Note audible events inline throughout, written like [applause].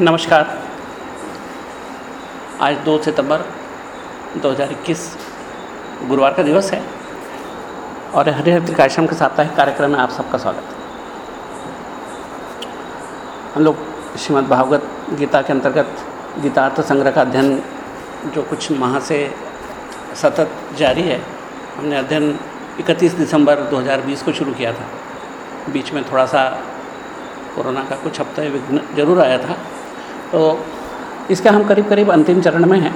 नमस्कार। आज 2 सितंबर 2021 गुरुवार का दिवस है और हरे हरिहर त्रिकाश्रम के साप्ताहिक कार्यक्रम में आप सबका स्वागत है। हम लोग श्रीमद् भागवत गीता के अंतर्गत गीतार्थ संग्रह का अध्ययन जो कुछ माह से सतत जारी है, हमने अध्ययन 31 दिसंबर 2020 को शुरू किया था। बीच में थोड़ा सा कोरोना का कुछ हफ़्ते विघ्न ज़रूर आया था। तो इसके हम करीब करीब अंतिम चरण में हैं।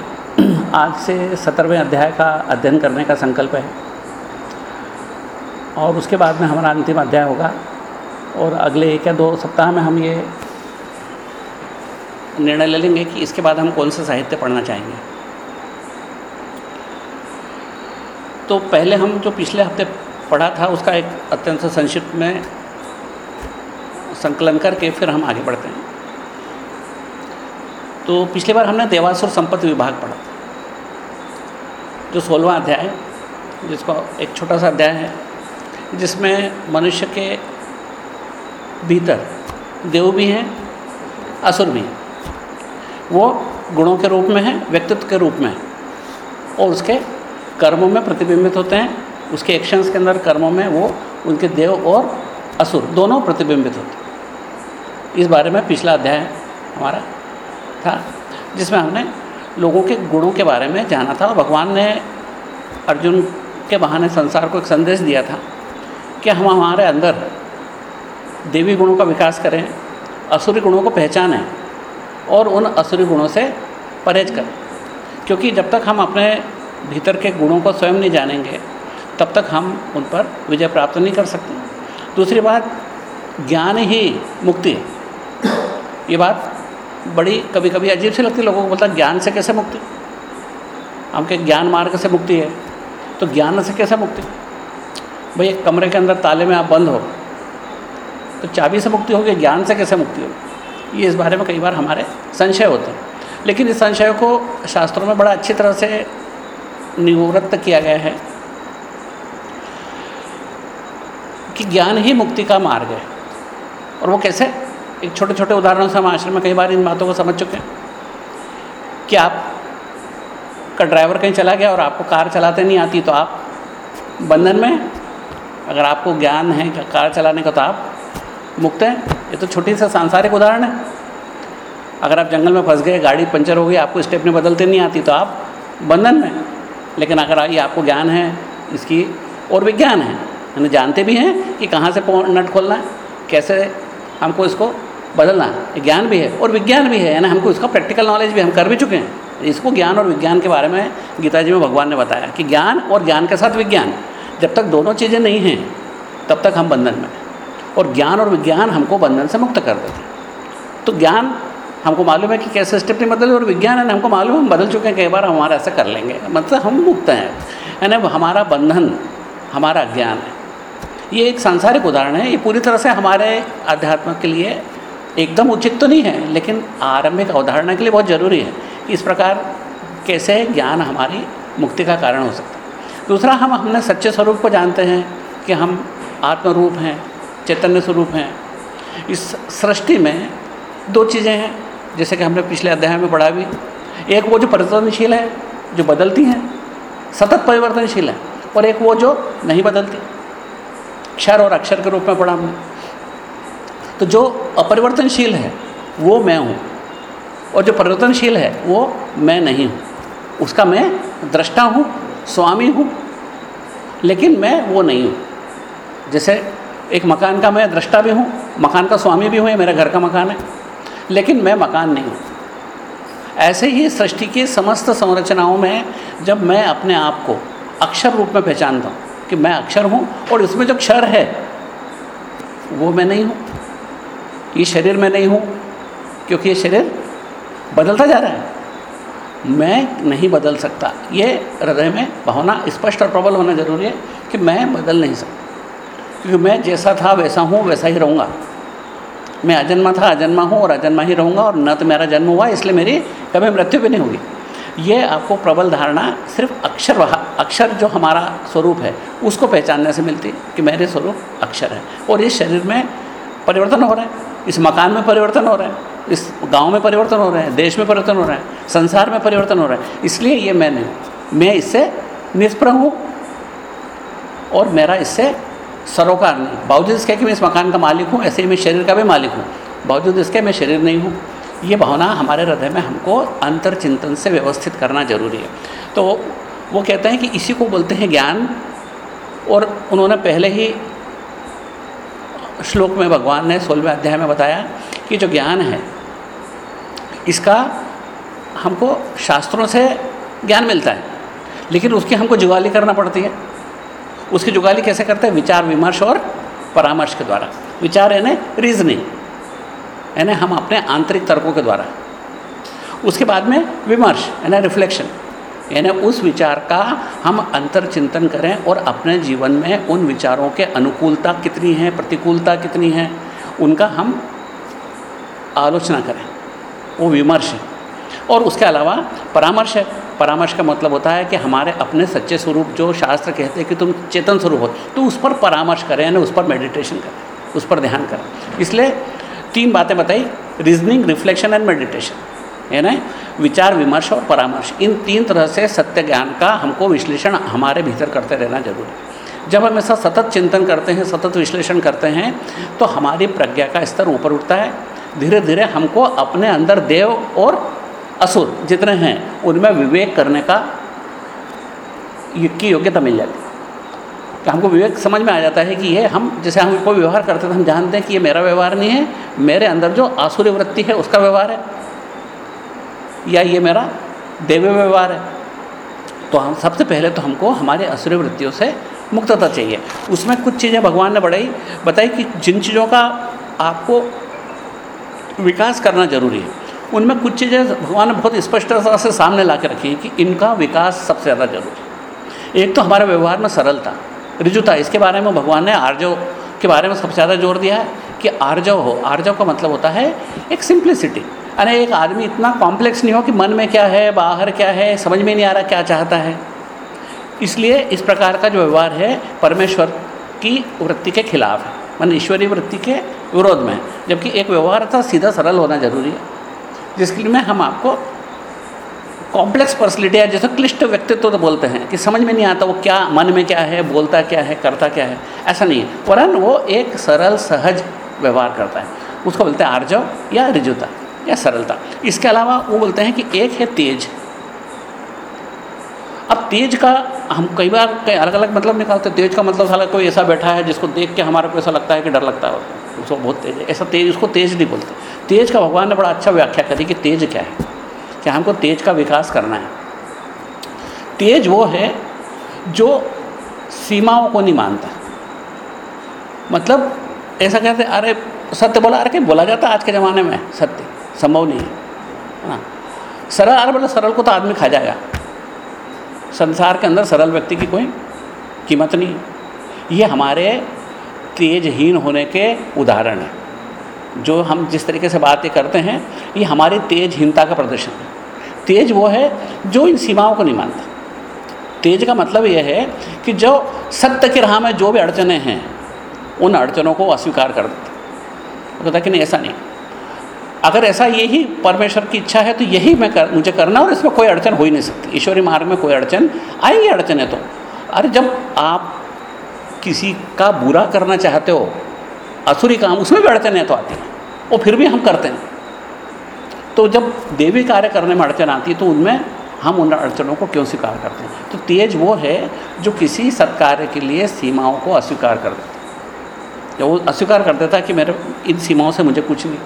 [clears throat] आज से सत्रहवें अध्याय का अध्ययन करने का संकल्प है। और उसके बाद में हमारा अंतिम अध्याय होगा। और अगले एक या दो सप्ताह में हम ये निर्णय ले लेंगे कि इसके बाद हम कौन सा साहित्य पढ़ना चाहेंगे। तो पहले हम जो पिछले हफ़्ते पढ़ा था, उसका एक अत्यंत संक्षिप्त में संकलन करके फिर हम आगे बढ़ते हैं। तो पिछली बार हमने देवासुर संपत्ति विभाग पढ़ा था, जो सोलवा अध्याय है, जिसको एक छोटा सा अध्याय है, जिसमें मनुष्य के भीतर देव भी हैं, असुर भी हैं। वो गुणों के रूप में है, व्यक्तित्व के रूप में और उसके कर्मों में प्रतिबिंबित होते हैं, उसके एक्शंस के अंदर कर्मों में वो उनके देव और असुर दोनों प्रतिबिंबित होते हैं। इस बारे में पिछला अध्याय हमारा। था, जिसमें हमने लोगों के गुणों के बारे में जाना था और भगवान ने अर्जुन के बहाने संसार को एक संदेश दिया था कि हम हमारे अंदर देवी गुणों का विकास करें, असुरी गुणों को पहचानें और उन असुरी गुणों से परहेज करें। क्योंकि जब तक हम अपने भीतर के गुणों को स्वयं नहीं जानेंगे, तब तक हम उन पर विजय प्राप्त नहीं कर सकते। दूसरी बात, ज्ञान ही मुक्ति है। ये बात बड़ी कभी कभी अजीब सी लगती है, लोगों को बोलता ज्ञान से कैसे मुक्ति? हम के ज्ञान मार्ग से मुक्ति है। तो ज्ञान से कैसे मुक्ति? भाई, एक कमरे के अंदर ताले में आप बंद हो तो चाबी से मुक्ति होगी, ज्ञान से कैसे मुक्ति होगी? ये इस बारे में कई बार हमारे संशय होते हैं। लेकिन इस संशय को शास्त्रों में बड़ा अच्छी तरह से निवृत्त किया गया है कि ज्ञान ही मुक्ति का मार्ग है। और वो कैसे? एक छोटे छोटे उदाहरणों से हम आश्रम में कई बार इन बातों को समझ चुके हैं कि आप का ड्राइवर कहीं चला गया और आपको कार चलाते नहीं आती तो आप बंधन में अगर आपको ज्ञान है कि कार चलाने का तो आप मुक्त हैं? ये तो छोटी सा सांसारिक उदाहरण है। अगर आप जंगल में फंस गए, गाड़ी पंचर हो गई, आपको स्टेप में बदलते नहीं आती तो आप बंधन में लेकिन अगर ये आपको ज्ञान है, इसकी और विज्ञान है, यानी जानते भी हैं कि कहाँ से नट खोलना है, कैसे हमको इसको बदलना ज्ञान भी है और विज्ञान भी है, यानी हमको इसका प्रैक्टिकल नॉलेज भी हम कर भी चुके हैं। इसको ज्ञान और विज्ञान के बारे में गीता जी में भगवान ने बताया कि ज्ञान और ज्ञान के साथ विज्ञान, जब तक दोनों चीज़ें नहीं हैं, तब तक हम बंधन में और ज्ञान और विज्ञान हमको बंधन से मुक्त कर देते हैं। तो ज्ञान हमको मालूम है कि कैसे स्टेप नहीं बदले, और विज्ञान है हमको मालूम है हम बदल चुके हैं, कई बार हमारा ऐसा कर लेंगे। मतलब हम मुक्त हैं। यानी हमारा बंधन, हमारा ज्ञान है। ये एक सांसारिक उदाहरण है। ये पूरी तरह से हमारे अध्यात्म के लिए एकदम उचित तो नहीं है, लेकिन आरंभिक अवधारणा के लिए बहुत ज़रूरी है। कि इस प्रकार कैसे ज्ञान हमारी मुक्ति का कारण हो सकता है। दूसरा, हम हमने सच्चे स्वरूप को जानते हैं कि हम आत्मरूप हैं, चैतन्य स्वरूप हैं। इस सृष्टि में दो चीज़ें हैं, जैसे कि हमने पिछले अध्याय में पढ़ा भी। एक वो जो परिवर्तनशील है, जो बदलती हैं, सतत परिवर्तनशील है, और एक वो जो नहीं बदलती। क्षर और अक्षर के रूप में पढ़ा हमने। तो जो अपरिवर्तनशील है, वो मैं हूँ। और जो परिवर्तनशील है, वो मैं नहीं हूँ। उसका मैं दृष्टा हूँ, स्वामी हूँ, लेकिन मैं वो नहीं हूँ। जैसे एक मकान का मैं दृष्टा भी हूँ, मकान का स्वामी भी हूँ मेरा घर का मकान है, लेकिन मैं मकान नहीं हूँ। ऐसे ही सृष्टि की समस्त संरचनाओं में जब मैं अपने आप को अक्षर रूप में पहचानता हूँ कि मैं अक्षर हूँ और इसमें जो क्षर है, वो मैं नहीं हूँ। ये शरीर में नहीं हूँ, क्योंकि ये शरीर बदलता जा रहा है। मैं नहीं बदल सकता। ये हृदय में भावना स्पष्ट और प्रबल होना ज़रूरी है कि मैं बदल नहीं सकता। क्योंकि मैं जैसा था, वैसा हूँ, वैसा ही रहूँगा। मैं अजन्मा था, अजन्मा हूँ और अजन्मा ही रहूँगा और न तो मेरा जन्म हुआ, इसलिए मेरी कभी मृत्यु भी नहीं होगी। ये आपको प्रबल धारणा सिर्फ़ अक्षर अक्षर जो हमारा स्वरूप है, उसको पहचानने से मिलती कि मेरे स्वरूप अक्षर है। और इस शरीर में परिवर्तन हो रहे हैं। इस मकान में परिवर्तन हो रहे हैं, इस गाँव में परिवर्तन हो रहे हैं, देश में परिवर्तन हो रहे हैं, संसार में परिवर्तन हो रहे हैं। इसलिए ये मैं नहीं, मैं इससे निष्प्रभ हूँ और मेरा इससे सरोकार नहीं। बावजूद इसके कि मैं इस मकान का मालिक हूँ, ऐसे ही मैं शरीर का भी मालिक हूँ। बावजूद इसके मैं शरीर नहीं हूँ। ये भावना हमारे हृदय में हमको अंतर चिंतन से व्यवस्थित करना ज़रूरी है। तो वो कहते हैं कि इसी को बोलते हैं ज्ञान और उन्होंने पहले ही श्लोक में भगवान ने सोलहवें अध्याय में बताया कि जो ज्ञान है, इसका हमको शास्त्रों से ज्ञान मिलता है, लेकिन उसकी हमको जुगाली करना पड़ती है। उसकी जुगाली कैसे करते हैं? विचार, विमर्श और परामर्श के द्वारा। विचार यानी रीजनिंग यानी हम अपने आंतरिक तर्कों के द्वारा। उसके बाद में विमर्श, यानी रिफ्लेक्शन यानी उस विचार का हम अंतर चिंतन करें और अपने जीवन में उन विचारों के अनुकूलता कितनी है, प्रतिकूलता कितनी है, उनका हम आलोचना करें। वो विमर्श है। और उसके अलावा परामर्श है। परामर्श का मतलब होता है कि हमारे अपने सच्चे स्वरूप जो शास्त्र कहते हैं कि तुम चेतन स्वरूप हो तो उस पर परामर्श करें यानी उस पर मेडिटेशन करें, उस पर ध्यान करें। इसलिए तीन बातें बताई रीजनिंग रिफ्लेक्शन एंड मेडिटेशन है ना विचार, विमर्श और परामर्श। इन तीन तरह से सत्य ज्ञान का हमको विश्लेषण हमारे भीतर करते रहना ज़रूरी है। जब हम ऐसा सतत चिंतन करते हैं, सतत विश्लेषण करते हैं तो हमारी प्रज्ञा का स्तर ऊपर उठता है। धीरे धीरे हमको अपने अंदर देव और असुर जितने हैं, उनमें विवेक करने का की योग्यता मिल जाती है। हमको विवेक समझ में आ जाता है कि ये हम, जैसे हम कोई व्यवहार करते हैं तो हम जानते हैं कि ये मेरा व्यवहार नहीं है, मेरे अंदर जो आसुरी वृत्ति है, उसका व्यवहार है। या ये मेरा देव्य व्यवहार है? तो हम सबसे पहले तो हमको हमारे असुरी वृत्तियों से मुक्तता चाहिए। उसमें कुछ चीज़ें भगवान ने बढ़ाई। बताई कि जिन चीज़ों का आपको विकास करना ज़रूरी है, उनमें कुछ चीज़ें भगवान ने बहुत स्पष्टता से सामने ला के रखी है कि इनका विकास सबसे ज़्यादा ज़रूरी है। एक तो हमारे व्यवहार में सरलता, रिजुता, इसके बारे में भगवान ने आर्जव के बारे में सबसे ज़्यादा ज़ोर दिया है कि आर्जव हो। आर्जव का मतलब होता है एक सिंप्लिसिटी यानी एक आदमी इतना कॉम्प्लेक्स नहीं हो कि मन में क्या है, बाहर क्या है, समझ में नहीं आ रहा क्या चाहता है। इसलिए इस प्रकार का जो व्यवहार है, परमेश्वर की वृत्ति के खिलाफ है। मन ईश्वरीय वृत्ति के विरोध में जबकि एक व्यवहार था, सीधा सरल होना ज़रूरी है। जिसके लिए हम आपको कॉम्प्लेक्स पर्सनलिटी है जैसे क्लिष्ट व्यक्तित्व तो बोलते हैं, कि समझ में नहीं आता वो क्या, मन में क्या है, बोलता क्या है, करता क्या है, ऐसा नहीं है। वरन वो एक सरल, सहज व्यवहार करता है। उसको बोलते हैं आर्जव या रिजुता या सरलता। इसके अलावा वो बोलते हैं कि एक है तेज। अब तेज का हम कई बार कई अलग अलग मतलब निकालते हैं। तेज का मतलब साला कोई ऐसा बैठा है जिसको देख के हमारे को ऐसा लगता है कि डर लगता है। उसको बहुत तेज है। ऐसा तेज, उसको तेज नहीं बोलते। तेज का भगवान ने बड़ा अच्छा व्याख्या करी कि तेज क्या है? कि हमको तेज का विकास करना है। तेज वो है जो सीमाओं को नहीं मानता। मतलब ऐसा कहते अरे सत्य बोला? अरे बोला जाता आज के ज़माने में? सत्य। संभव नहीं है ना? सरल अरे बोला सरल को तो आदमी खा जाएगा। संसार के अंदर सरल व्यक्ति की कोई कीमत नहीं है। ये हमारे तेजहीन होने के उदाहरण हैं। जो हम जिस तरीके से बातें करते हैं, ये हमारी तेजहीनता का प्रदर्शन है। तेज वो है जो इन सीमाओं को नहीं मानता। तेज का मतलब यह है कि जो सत्य की राह में जो भी अड़चने हैं, उन अड़चनों को अस्वीकार कर देता कहता कि नहीं, ऐसा नहीं। अगर ऐसा यही परमेश्वर की इच्छा है तो यही मैं कर, मुझे करना और इसमें कोई अड़चन हो ही नहीं सकती। ईश्वरी मार्ग में कोई अड़चन, आएँगी अड़चने तो। अरे जब आप किसी का बुरा करना चाहते हो, असुरी काम, उसमें भी अड़चने तो आती हैं और फिर भी हम करते हैं। तो जब देवी कार्य करने में अड़चन आती है तो उनमें हम उन अड़चनों को क्यों स्वीकार करते हैं? तो तेज वो है जो किसी सत्कार्य के लिए सीमाओं को अस्वीकार कर देता है। वो अस्वीकार कर देता है कि मेरे, इन सीमाओं से मुझे कुछ नहीं।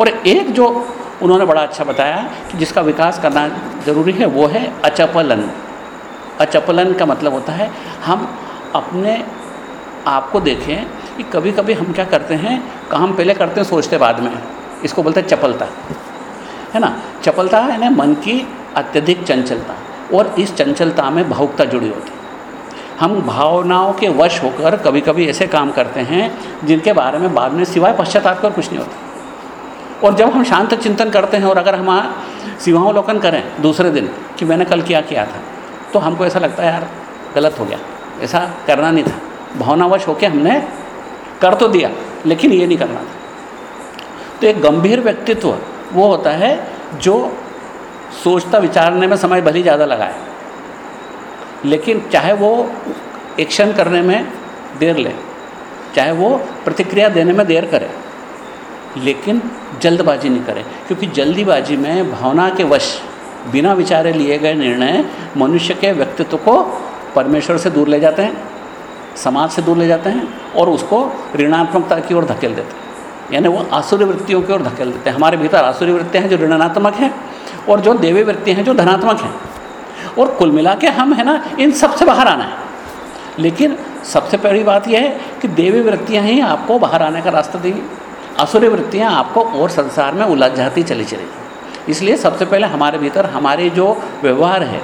और एक जो उन्होंने बड़ा अच्छा बताया कि जिसका विकास करना ज़रूरी है, वो है अचपलन। अचपलन का मतलब होता है, हम अपने आप को देखें कि कभी कभी हम क्या करते हैं काम पहले करते हैं, सोचते बाद में। इसको बोलते हैं चपलता। है ना? चपलता है ना, मन की अत्यधिक चंचलता और इस चंचलता में भावुकता जुड़ी होती। है हम भावनाओं के वश होकर कभी कभी ऐसे काम करते हैं, जिनके बारे में बाद में सिवाय पश्चाताप कर कुछ नहीं होता। और जब हम शांत चिंतन करते हैं और अगर हम शिवावलोकन करें दूसरे दिन कि मैंने कल क्या किया था तो हमको ऐसा लगता है, यार, गलत हो गया। ऐसा करना नहीं था। भावनावश होकर हमने कर तो दिया, लेकिन ये नहीं करना था। तो एक गंभीर व्यक्तित्व वो होता है जो सोचता, विचारने में समय भली ज़्यादा लगाए। लेकिन चाहे वो एक्शन करने में देर ले, चाहे वो प्रतिक्रिया देने में देर करे लेकिन जल्दबाजी नहीं करें, क्योंकि जल्दीबाजी में भावना के वश बिना विचारे लिए गए निर्णय मनुष्य के व्यक्तित्व को परमेश्वर से दूर ले जाते हैं, समाज से दूर ले जाते हैं और उसको ऋणात्मकता की ओर धकेल देते हैं। यानी वो आसुरी वृत्तियों की ओर धकेल देते हैं। हमारे भीतर आसुरी वृत्तियाँ हैं जो ऋणात्मक हैं और जो देवी वृत्ति हैं जो धनात्मक हैं। और कुल मिला के हम है ना, इन सबसे बाहर आना है। लेकिन सबसे पहली बात यह है कि देवी वृत्तियाँ ही आपको बाहर आने का रास्ता देंगी। आसुरी वृत्तियाँ आपको और संसार में उलझ जाती चली चलेगी। इसलिए सबसे पहले हमारे भीतर हमारे जो व्यवहार है,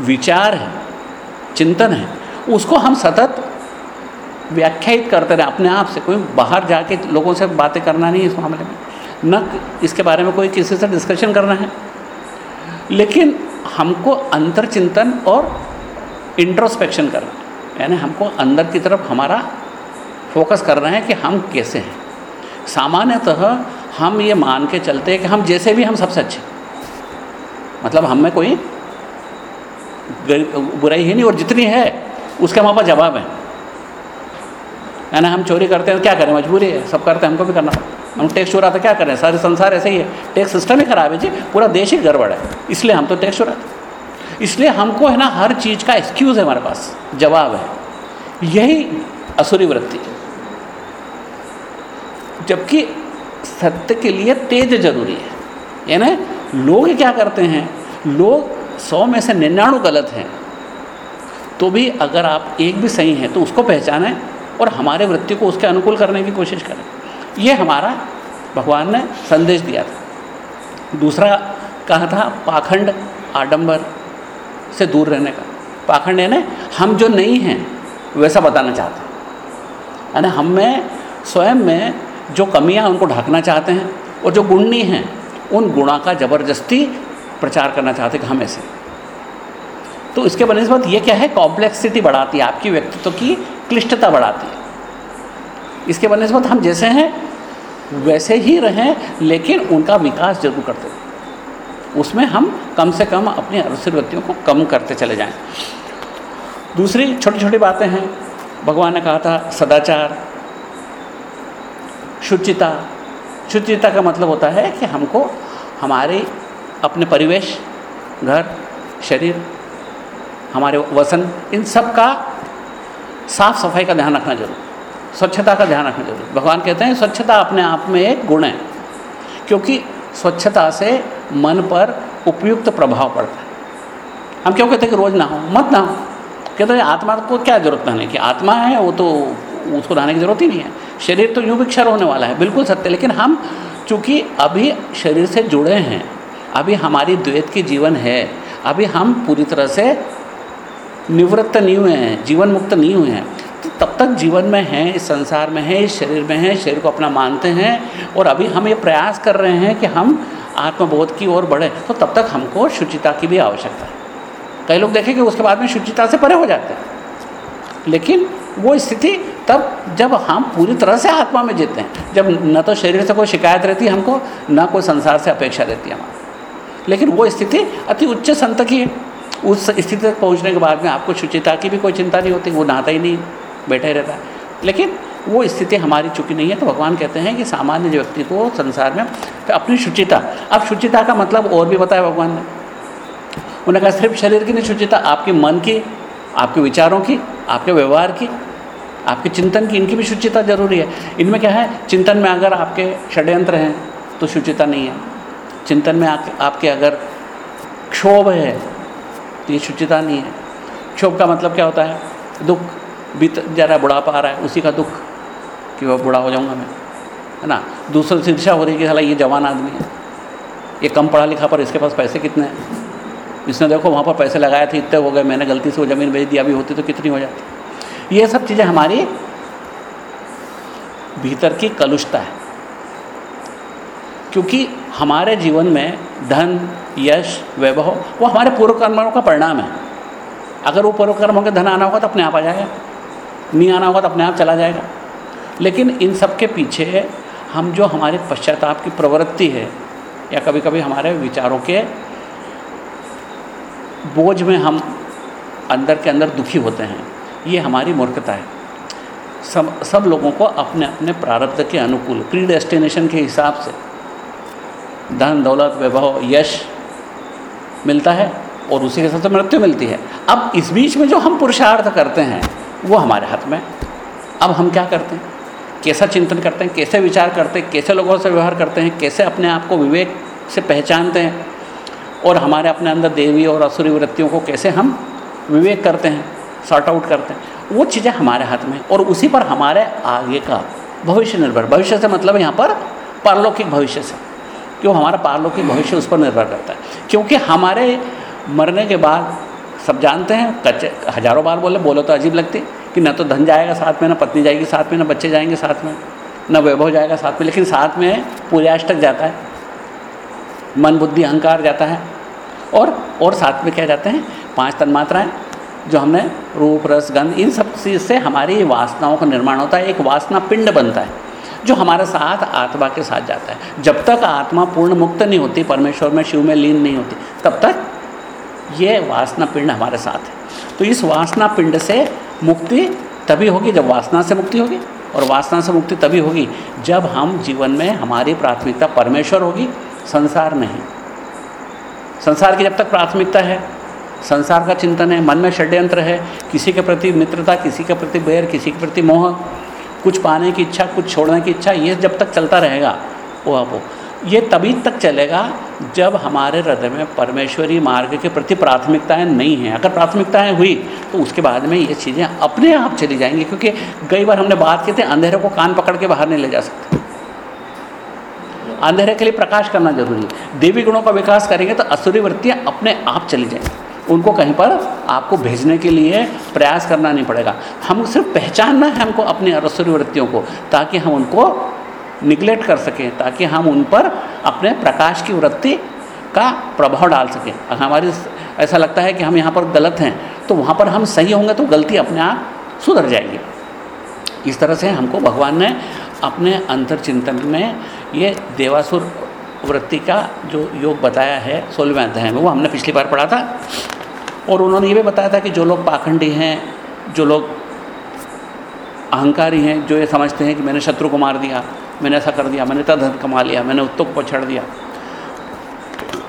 विचार है, चिंतन है, उसको हम सतत व्याख्यायित करते रहे। अपने आप से कोई बाहर जाके लोगों से बातें करना नहीं इस मामले में। न इसके बारे में कोई किसी से डिस्कशन करना है। लेकिन हमको अंतर चिंतन और इंट्रोस्पेक्शन करना है। यानी हमको अंदर की तरफ़ हमारा फोकस करना है कि हम कैसे हैं। सामान्यतः हम ये मान के चलते हैं कि हम जैसे भी हम सबसे अच्छे मतलब हम में कोई बुराई ही नहीं और जितनी है, उसके हमारे पास जवाब है। यानी हम चोरी करते हैं क्या करें? मजबूरी है, सब करते हैं, हमको भी करना। हम टैक्स चोरा तो क्या करें? सारे संसार ऐसे ही है। टैक्स सिस्टम ही खराब है जी, पूरा देश ही गड़बड़ है। इसलिए हम तो टैक्स चोराते इसलिए हमको है ना, हर चीज़ का एक्सक्यूज़ है हमारे पास, जवाब है। यही असुरी वृत्ति है। जबकि सत्य के लिए तेज ज़रूरी है। यानी लोग क्या करते हैं? लोग सौ में से निन्याणु गलत हैं। तो भी अगर आप एक भी सही हैं तो उसको पहचानें और हमारे वृत्ति को उसके अनुकूल करने की कोशिश करें। ये हमारा भगवान ने संदेश दिया था। दूसरा कहा था, पाखंड आडंबर से दूर रहने का। पाखंड यानी हम जो नहीं हैं, वैसा बताना चाहते हैं। यानी हम में, स्वयं में जो कमियाँ उनको ढकना चाहते हैं और जो गुणनी हैं, उन गुणा का ज़बरदस्ती प्रचार करना चाहते हैं कि हम ऐसे। तो इसके बनस्बत ये क्या है? कॉम्प्लेक्सिटी बढ़ाती है, आपकी व्यक्तित्व की क्लिष्टता बढ़ाती है। इसके बनस्बत हम जैसे हैं, वैसे ही रहें, लेकिन उनका विकास ज़रूर करते रहें। उसमें हम कम से कम अपनी वृत्तियों को कम करते चले जाएँ। दूसरी छोटी छोटी बातें हैं। भगवान ने कहा था, सदाचार। शुचिता। शुचिता का मतलब होता है कि हमको हमारे अपने परिवेश, घर, शरीर, हमारे वसन, इन सब का साफ़ सफ़ाई का ध्यान रखना ज़रूर। स्वच्छता का ध्यान रखना ज़रूर। भगवान कहते हैं, स्वच्छता अपने आप में एक गुण है, क्योंकि स्वच्छता से मन पर उपयुक्त प्रभाव पड़ता है। हम क्यों कहते हैं कि रोज़ ना हो मत ना हो कहते हैं, आत्मा को क्या ज़रूरत नहाने कि? आत्मा है, वो तो उसको नहाने की ज़रूरत ही नहीं है। शरीर तो यूँ भी क्षर होने वाला है, बिल्कुल सत्य, लेकिन हम चूँकि अभी शरीर से जुड़े हैं, अभी हमारी द्वैत की जीवन है, अभी हम पूरी तरह से निवृत्त नहीं हुए हैं जीवन मुक्त नहीं हुए हैं तो तब तक जीवन में हैं, इस संसार में हैं, इस शरीर में हैं, शरीर को अपना मानते हैं, और अभी हम ये प्रयास कर रहे हैं कि हम आत्मबोध की ओर बढ़े तो तब तक हमको शुचिता की भी आवश्यकता है। कई लोग देखें कि उसके बाद में शुचिता से परे हो जाते हैं। लेकिन वो स्थिति तब जब हम पूरी तरह से आत्मा में जीते हैं। जब न तो शरीर से कोई शिकायत रहती हमको, न कोई संसार से अपेक्षा रहती है हमारी। लेकिन वो स्थिति अति उच्च संत की है। उस स्थिति तक पहुँचने के बाद में आपको शुचिता की भी कोई चिंता नहीं होती, वो नहाता ही नहीं, बैठा ही रहता है। लेकिन वो स्थिति हमारी चुकी नहीं है तो भगवान कहते हैं कि सामान्य व्यक्ति को संसार में तो अपनी शुचिता, अब शुचिता का मतलब और भी बताया भगवान ने। उन्होंने कहा, सिर्फ़ शरीर की नहीं, शुचिता आपके मन की, आपके विचारों की, आपके व्यवहार की आपके चिंतन की इनकी भी शुचिता ज़रूरी है। इनमें क्या है? चिंतन में अगर आपके षड्यंत्र हैं तो शुचिता नहीं है। चिंतन में आप, आपके अगर क्षोभ है तो ये शुचिता नहीं है। क्षोभ का मतलब क्या होता है? दुख। बीत जा रहा है बुढ़ापा आ रहा है उसी का दुख कि वह बूढ़ा हो जाऊँगा मैं। है ना? दूसरों से हो रही है कि साला ये जवान आदमी है। ये कम पढ़ा लिखा पर इसके पास पैसे कितने हैं? इसने देखो वहाँ पर पैसे लगाए थे इतने हो गए मैंने गलती से वो ज़मीन बेच दी अभी होती तो कितनी हो जाती। ये सब चीज़ें हमारी भीतर की कलुषता है। क्योंकि हमारे जीवन में धन, यश, वैभव, वो हमारे पूर्व कर्मों का परिणाम है। अगर वो पूर्व कर्मों के धन आना होगा तो अपने आप आ जाएगा। नहीं आना होगा तो अपने आप चला जाएगा। लेकिन इन सब के पीछे हम जो हमारे पश्चाताप की प्रवृत्ति है, या कभी कभी हमारे विचारों के बोझ में हम अंदर के अंदर दुखी होते हैं। ये हमारी मूर्खता है। सब सब लोगों को अपने अपने प्रारब्ध के अनुकूल प्री डेस्टिनेशन के हिसाब से धन, दौलत, वैभव, यश मिलता है और उसी के साथ मृत्यु मिलती है। अब इस बीच में जो हम पुरुषार्थ करते हैं, वो हमारे हाथ में अब हम क्या करते हैं? कैसा चिंतन करते हैं? कैसे विचार करते हैं? कैसे लोगों से व्यवहार करते हैं? कैसे अपने आप को विवेक से पहचानते हैं? और हमारे अपने अंदर देवी और असुरी वृत्तियों को कैसे हम विवेक करते हैं? सॉर्ट आउट करते हैं। वो चीज़ें हमारे हाथ में और उसी पर हमारे आगे का भविष्य निर्भर। भविष्य से मतलब यहाँ पर पारलौकिक भविष्य से। क्यों? हमारा पारलौकिक भविष्य उस पर निर्भर करता है। क्योंकि हमारे मरने के बाद सब जानते हैं, कच्चे, हज़ारों बार बोले, बोलो तो अजीब लगती कि न तो धन जाएगा साथ में, ना पत्नी जाएगी साथ में, ना बच्चे जाएँगे साथ में, न वैभव जाएगा साथ में, लेकिन साथ में पूर्याष्टक जाता है। मन, बुद्धि, अहंकार जाता है। और और साथ में क्या जाते हैं? पाँच तन्मात्राएँ जो हमने रूप, रस, गंध, इन सब चीज़ से हमारी वासनाओं का निर्माण होता है। एक वासना पिंड बनता है, जो हमारे साथ आत्मा के साथ जाता है। जब तक आत्मा पूर्ण मुक्त नहीं होती, परमेश्वर में, शिव में लीन नहीं होती, तब तक ये वासना पिंड हमारे साथ है। तो इस वासना पिंड से मुक्ति तभी होगी, जब वासना से मुक्ति होगी, और वासना से मुक्ति तभी होगी, जब हम जीवन में हमारी प्राथमिकता परमेश्वर होगी, संसार नहीं संसार की जब तक प्राथमिकता है संसार का चिंतन है, मन में षड्यंत्र है, किसी के प्रति मित्रता, किसी के प्रति बैर, किसी के प्रति मोह, कुछ पाने की इच्छा, कुछ छोड़ने की इच्छा, ये जब तक चलता रहेगा, वो वो ये तभी तक चलेगा जब हमारे हृदय में परमेश्वरी मार्ग के प्रति प्राथमिकताएँ नहीं हैं। अगर प्राथमिकताएँ हुई तो उसके बाद में ये चीज़ें अपने आप चली जाएँगी, क्योंकि कई बार हमने बात की थी, अंधेरे को कान पकड़ के बाहर नहीं ले जा सकते। अंधेरे के लिए प्रकाश करना ज़रूरी है। देवी गुणों का विकास करेंगे तो असुरी वृत्तियाँ अपने आप चली जाएँगी। उनको कहीं पर आपको भेजने के लिए प्रयास करना नहीं पड़ेगा। हम सिर्फ़ पहचानना है हमको अपनी असुरी वृत्तियों को, ताकि हम उनको निगलेक्ट कर सकें, ताकि हम उन पर अपने प्रकाश की वृत्ति का प्रभाव डाल सकें। अगर हमारी ऐसा लगता है कि हम यहाँ पर गलत हैं तो वहाँ पर हम सही होंगे तो गलती अपने आप सुधर जाएगी। इस तरह से हमको भगवान ने अपने अंतर चिंतन में ये देवासुर वृत्ति का जो योग बताया है, सोलहवें अध्याय में, वो हमने पिछली बार पढ़ा था। और उन्होंने ये भी बताया था कि जो लोग पाखंडी हैं, जो लोग अहंकारी हैं, जो ये समझते हैं कि मैंने शत्रु को मार दिया, मैंने ऐसा कर दिया, मैंने धन कमा लिया, मैंने उत्तुक को छड़ दिया।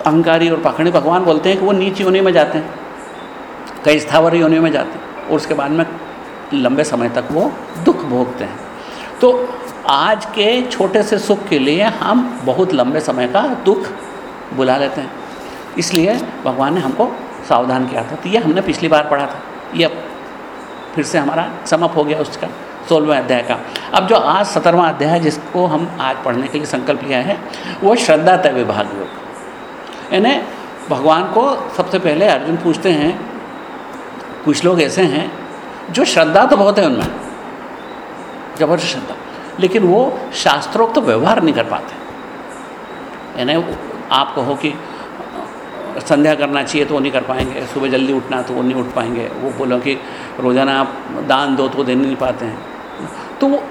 अहंकारी और पाखंडी भगवान बोलते हैं कि वो नीच योनि में जाते हैं, कई स्थावर योनि में जाते हैं और उसके बाद में लंबे समय तक वो दुख भोगते हैं। तो आज के छोटे से सुख के लिए हम बहुत लंबे समय का दुख बुला लेते हैं। इसलिए भगवान ने हमको सावधान किया था। तो ये हमने पिछली बार पढ़ा था। ये फिर से हमारा समप हो गया उसका सोलहवें अध्याय का। अब जो आज सत्रहवा अध्याय जिसको हम आज पढ़ने के लिए संकल्प लिया है, वो श्रद्धा तय विभाग योग। यानी भगवान को सबसे पहले अर्जुन पूछते हैं, कुछ लोग ऐसे हैं जो श्रद्धा तो बहुत है उनमें, ज़बरदस्त श्रद्धा, लेकिन वो शास्त्रोक्त तो व्यवहार नहीं कर पाते। यानी आप कहो कि संध्या करना चाहिए तो वो नहीं कर पाएँगे। सुबह जल्दी उठना तो वो नहीं उठ पाएँगे। वो बोलो कि रोज़ाना आप दान दो तो दे नहीं पाते हैं। तो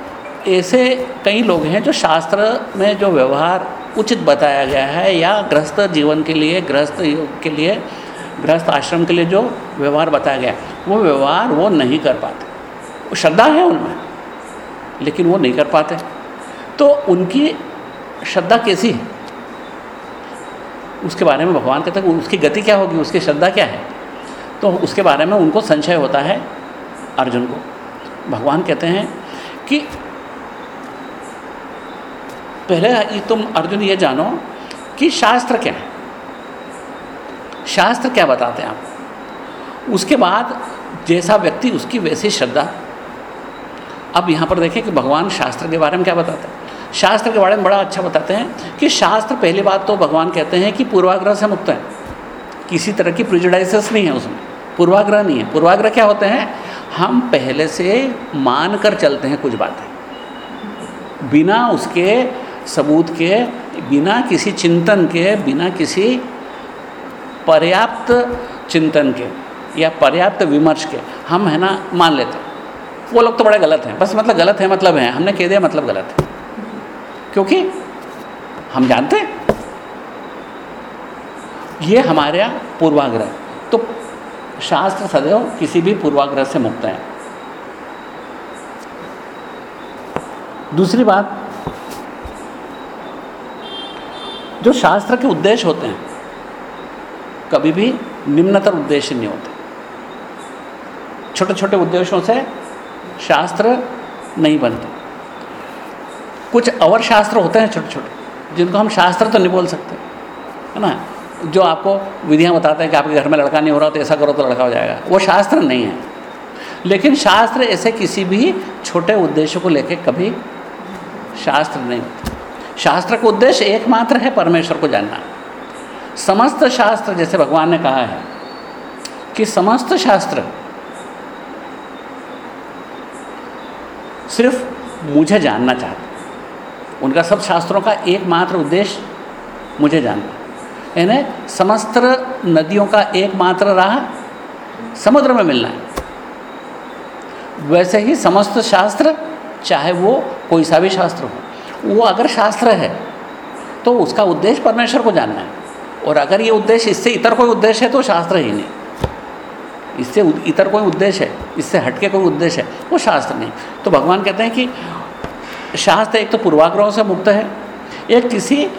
ऐसे कई लोग हैं जो शास्त्र में जो व्यवहार उचित बताया गया है या गृहस्थ जीवन के लिए गृहस्थ के लिए गृहस्थ आश्रम के लिए जो व्यवहार बताया गया वो व्यवहार वो नहीं कर पाते। वो श्रद्धा है उनमें, लेकिन वो नहीं कर पाते। तो उनकी श्रद्धा कैसी है? उसके बारे में भगवान कहते हैं उसकी गति क्या होगी, उसकी श्रद्धा क्या है? तो उसके बारे में उनको संशय होता है अर्जुन को। भगवान कहते हैं कि पहले तुम अर्जुन ये जानो कि शास्त्र क्या है। शास्त्र क्या बताते हैं आप? उसके बाद जैसा व्यक्ति उसकी वैसी श्रद्धा। अब यहाँ पर देखें कि भगवान शास्त्र के बारे में क्या बताते हैं। शास्त्र के बारे में बड़ा अच्छा बताते हैं कि शास्त्र पहली बात तो भगवान कहते हैं कि पूर्वाग्रह से मुक्त है। किसी तरह की प्रिजुडाइसिस नहीं है उसमें। पूर्वाग्रह नहीं है। पूर्वाग्रह क्या होते हैं? हम पहले से मान कर चलते हैं कुछ बातें। बिना उसके सबूत के, बिना किसी चिंतन के, बिना किसी पर्याप्त चिंतन के या पर्याप्त विमर्श के हम, है ना, मान लेते हैं। वो लोग तो बड़े गलत हैं। बस मतलब गलत है मतलब है। हमने कह दिया मतलब गलत है। क्योंकि हम जानते हैं। ये हमारे यहाँ पूर्वाग्रह। तो शास्त्र सदैव किसी भी पूर्वाग्रह से मुक्त है। दूसरी बात, जो शास्त्र के उद्देश्य होते हैं, कभी भी निम्नतर उद्देश्य नहीं होते। छोटे छोटे उद्देश्यों से शास्त्र नहीं बनते। कुछ और शास्त्र होते हैं छोटे छोटे जिनको हम शास्त्र तो नहीं बोल सकते, है ना? जो आपको विधियाँ बताते हैं कि आपके घर में लड़का नहीं हो रहा तो ऐसा करो तो लड़का हो जाएगा, वो शास्त्र नहीं है। लेकिन शास्त्र ऐसे किसी भी छोटे उद्देश्य को लेकर कभी शास्त्र नहीं होते। शास्त्र का उद्देश्य एकमात्र है परमेश्वर को जानना। समस्त शास्त्र, जैसे भगवान ने कहा है कि समस्त शास्त्र सिर्फ़ मुझे जानना चाहते उनका सब शास्त्रों का एकमात्र उद्देश्य मुझे जानना। यानी समस्त नदियों का एकमात्र राह समुद्र में मिलना है। वैसे ही समस्त शास्त्र, चाहे वो कोई सा भी शास्त्र हो, वो अगर शास्त्र है तो उसका उद्देश्य परमेश्वर को जानना है। और अगर ये उद्देश्य इससे इतर कोई उद्देश्य है तो शास्त्र ही नहीं। इससे इतर कोई उद्देश्य है, इससे हटके कोई उद्देश्य है, वो शास्त्र नहीं। तो भगवान कहते हैं कि शास्त्र एक तो पूर्वाग्रहों से मुक्त है, एक किसी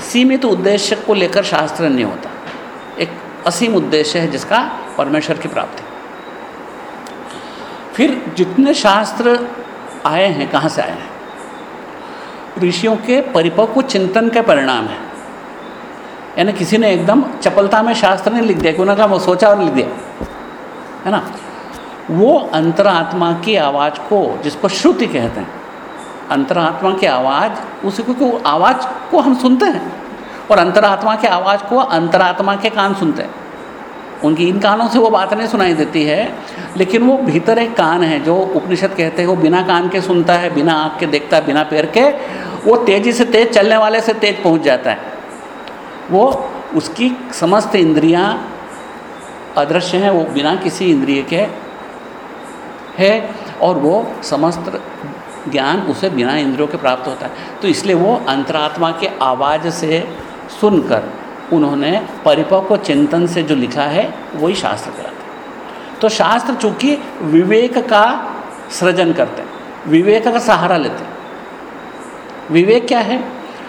सीमित उद्देश्य को लेकर शास्त्र नहीं होता। एक असीम उद्देश्य है जिसका परमेश्वर की प्राप्ति। फिर जितने शास्त्र आए हैं, कहाँ से आए हैं? ऋषियों के परिपक्व चिंतन के परिणाम है। यानी किसी ने एकदम चपलता में शास्त्र नहीं लिख दिया कि उन्होंने कहा सोचा और लिख दिया, है ना? वो अंतरात्मा की आवाज़ को, जिसको श्रुति कहते हैं अंतरात्मा की आवाज़, उसी को आवाज़ को हम सुनते हैं। और अंतरात्मा की आवाज़ को अंतरात्मा के कान सुनते हैं। उनकी इन कानों से वो बात नहीं सुनाई देती है, लेकिन वो भीतर एक कान है जो उपनिषद कहते हैं, वो बिना कान के सुनता है, बिना आँख के देखता है, बिना पैर के, वो तेज़ी से तेज़ चलने वाले से तेज़ पहुँच जाता है। वो उसकी समस्त इंद्रियाँ अदृश्य हैं, वो बिना किसी इंद्रिय के है, और वो समस्त ज्ञान उसे बिना इंद्रियों के प्राप्त होता है। तो इसलिए वो अंतरात्मा के आवाज़ से सुनकर उन्होंने परिपक्व चिंतन से जो लिखा है, वही शास्त्र कहलाते तो शास्त्र चूँकि विवेक का सृजन करते हैं, विवेक का सहारा लेते हैं। विवेक क्या है?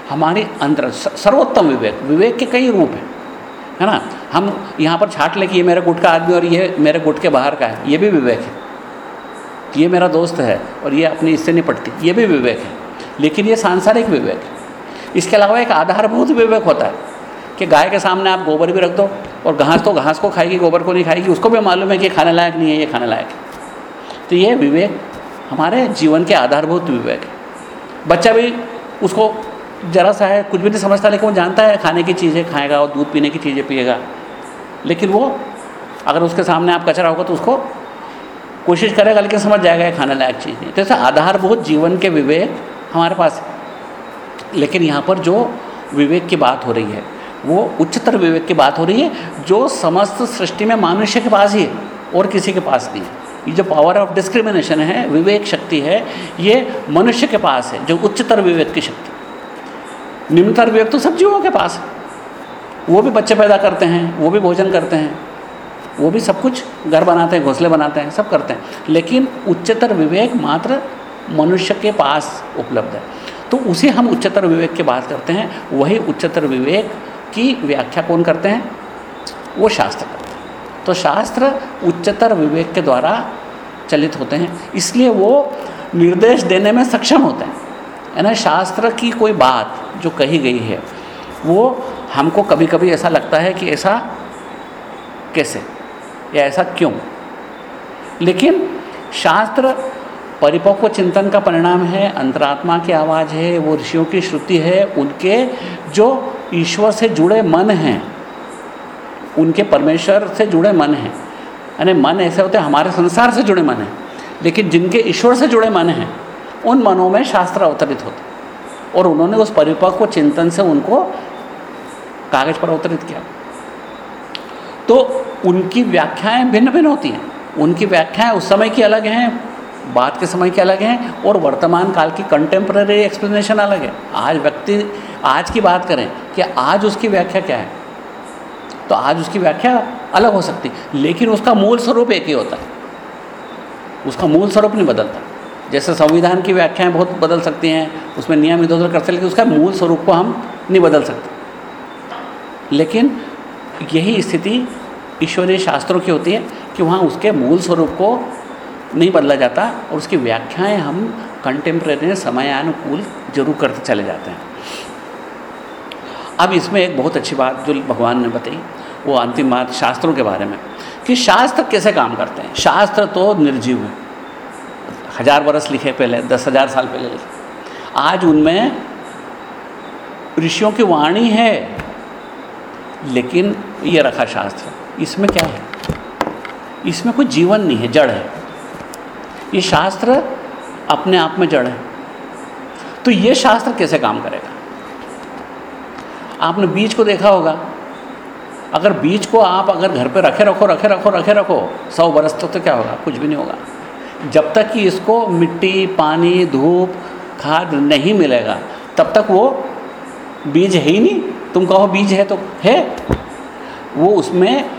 हमारी अंतर सर्वोत्तम विवेक विवेक के कई रूप हैं, है ना? हम यहाँ पर छाट लें कि ये मेरे गुट का आदमी और ये मेरे गुट के बाहर का है। ये भी विवेक है। ये मेरा दोस्त है और ये अपनी इससे निपटती। ये भी विवेक है, लेकिन ये सांसारिक विवेक है। इसके अलावा एक आधारभूत विवेक होता है कि गाय के सामने आप गोबर भी रख दो और घास तो घास को खाएगी, गोबर को नहीं खाएगी, उसको भी मालूम है कि खाने लायक नहीं है, ये खाने लायक है। तो ये विवेक हमारे जीवन के आधारभूत विवेक है। बच्चा भी उसको जरा सा है, कुछ भी नहीं समझता, लेकिन वो जानता है खाने की चीज़ें खाएगा और दूध पीने की चीज़ें पिएगा। लेकिन वो अगर उसके सामने आप कचरा होगा तो उसको कोशिश करेगा, लेकिन समझ जाएगा खाने लायक चीज़ नहीं। तो ऐसा आधारभूत जीवन के विवेक हमारे पास है। लेकिन यहाँ पर जो विवेक की बात हो रही है, वो उच्चतर विवेक की बात हो रही है, जो समस्त सृष्टि में मनुष्य के पास ही है और किसी के पास नहीं है। ये जो पावर ऑफ़ डिस्क्रिमिनेशन है, विवेक शक्ति है, ये मनुष्य के पास है, जो उच्चतर विवेक की शक्ति। निम्नतर विवेक तो सब जीवों के पास है। वो भी बच्चे पैदा करते हैं, वो भी भोजन करते हैं वो भी सब कुछ घर बनाते हैं, घोंसले बनाते हैं, सब करते हैं। लेकिन उच्चतर विवेक मात्र मनुष्य के पास उपलब्ध है। तो उसे हम उच्चतर विवेक की बात करते हैं। वही उच्चतर विवेक की व्याख्या कौन करते हैं? वो शास्त्र करते हैं। तो शास्त्र उच्चतर विवेक के द्वारा चलित होते हैं। इसलिए वो निर्देश देने में सक्षम होते हैं। यानी शास्त्र की कोई बात जो कही गई है, वो हमको कभी कभी ऐसा लगता है कि ऐसा कैसे? या ऐसा क्यों? लेकिन शास्त्र परिपक्व चिंतन का परिणाम है, अंतरात्मा की आवाज़ है, वो ऋषियों की श्रुति है, उनके जो ईश्वर से जुड़े मन हैं, उनके परमेश्वर से जुड़े मन हैं। यानी मन ऐसे होते हैं, हमारे संसार से जुड़े मन हैं, लेकिन जिनके ईश्वर से जुड़े मन हैं, उन मनों में शास्त्र अवतरित होते और उन्होंने उस परिपक्व चिंतन से उनको कागज़ पर अवतरित किया। तो उनकी व्याख्याएँ भिन्न भिन्न होती हैं। उनकी व्याख्याएँ उस समय की अलग हैं बात के समय की अलग हैं, और वर्तमान काल की कंटेम्प्रेरी एक्सप्लेनेशन अलग है। आज व्यक्ति, आज की बात करें कि आज उसकी व्याख्या क्या है? तो आज उसकी व्याख्या अलग हो सकती लेकिन उसका मूल स्वरूप एक ही होता है। उसका मूल स्वरूप नहीं बदलता। जैसे संविधान की व्याख्याएँ बहुत बदल सकती हैं, उसमें नियम इधर उधर कर सकते लेकिन उसका मूल स्वरूप को हम नहीं बदल सकते। लेकिन यही स्थिति ईश्वरीय शास्त्रों की होती है कि वहाँ उसके मूल स्वरूप को नहीं बदला जाता और उसकी व्याख्याएँ हम कंटेम्प्रेरी समयानुकूल ज़रूर करते चले जाते हैं। अब इसमें एक बहुत अच्छी बात जो भगवान ने बताई, वो अंतिम बात शास्त्रों के बारे में, कि शास्त्र कैसे काम करते हैं। शास्त्र तो निर्जीव है। हज़ार बरस लिखे पहले, दस हज़ार साल पहले लिखे। आज उनमें ऋषियों की वाणी है, लेकिन ये रखा शास्त्र। इसमें क्या है? इसमें कोई जीवन नहीं है, जड़ है। ये शास्त्र अपने आप में जड़ है। तो ये शास्त्र कैसे काम करेगा? आपने बीज को देखा होगा। अगर बीज को आप अगर घर पे रखे रखो रखे रखो रखे रखो, सौ बरस तक तो क्या होगा? कुछ भी नहीं होगा। जब तक कि इसको मिट्टी, पानी, धूप, खाद नहीं मिलेगा, तब तक वो बीज है ही नहीं। तुम कहो बीज है तो है। वो उसमें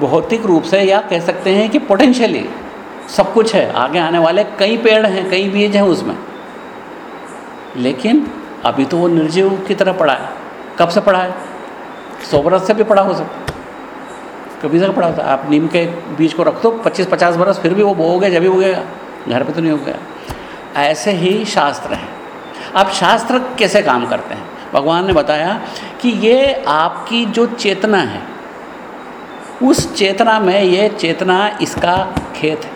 भौतिक रूप से या कह सकते हैं कि पोटेंशियली सब कुछ है। आगे आने वाले कई पेड़ हैं, कई बीज हैं उसमें। लेकिन अभी तो वो निर्जीव की तरह पड़ा है। कब से पड़ा है? सौ बरस से भी पड़ा हो सकता कभी से पड़ा होता आप नीम के बीज को रख दो पच्चीस पचास बरस, फिर भी वो बोओगे जब भी उगेगा घर पे तो नहीं उगेगा ऐसे ही शास्त्र हैं। अब शास्त्र कैसे काम करते हैं? भगवान ने बताया कि ये आपकी जो चेतना है, उस चेतना में ये चेतना इसका खेत है।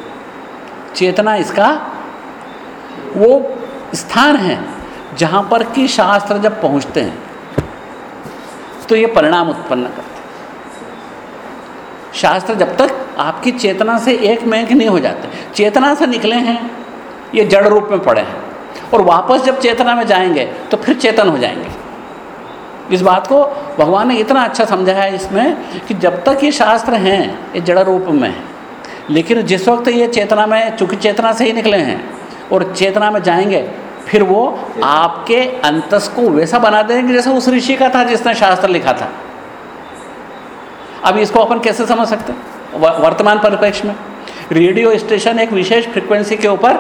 चेतना इसका वो स्थान है जहाँ पर कि शास्त्र जब पहुँचते हैं तो ये परिणाम उत्पन्न करते हैं। शास्त्र जब तक आपकी चेतना से एक में एक नहीं हो जाते, चेतना से निकले हैं, ये जड़ रूप में पड़े हैं और वापस जब चेतना में जाएँगे तो फिर चेतन हो जाएँगे। इस बात को भगवान ने इतना अच्छा समझाया है इसमें कि जब तक ये शास्त्र हैं, ये जड़ रूप में है लेकिन जिस वक्त ये चेतना में, चूँकि चेतना से ही निकले हैं और चेतना में जाएँगे, फिर वो आपके अंतस को वैसा बना देंगे जैसा उस ऋषि का था जिसने शास्त्र लिखा था। अब इसको अपन कैसे समझ सकते वर्तमान परिप्रेक्ष्य में। रेडियो स्टेशन एक विशेष फ्रिक्वेंसी के ऊपर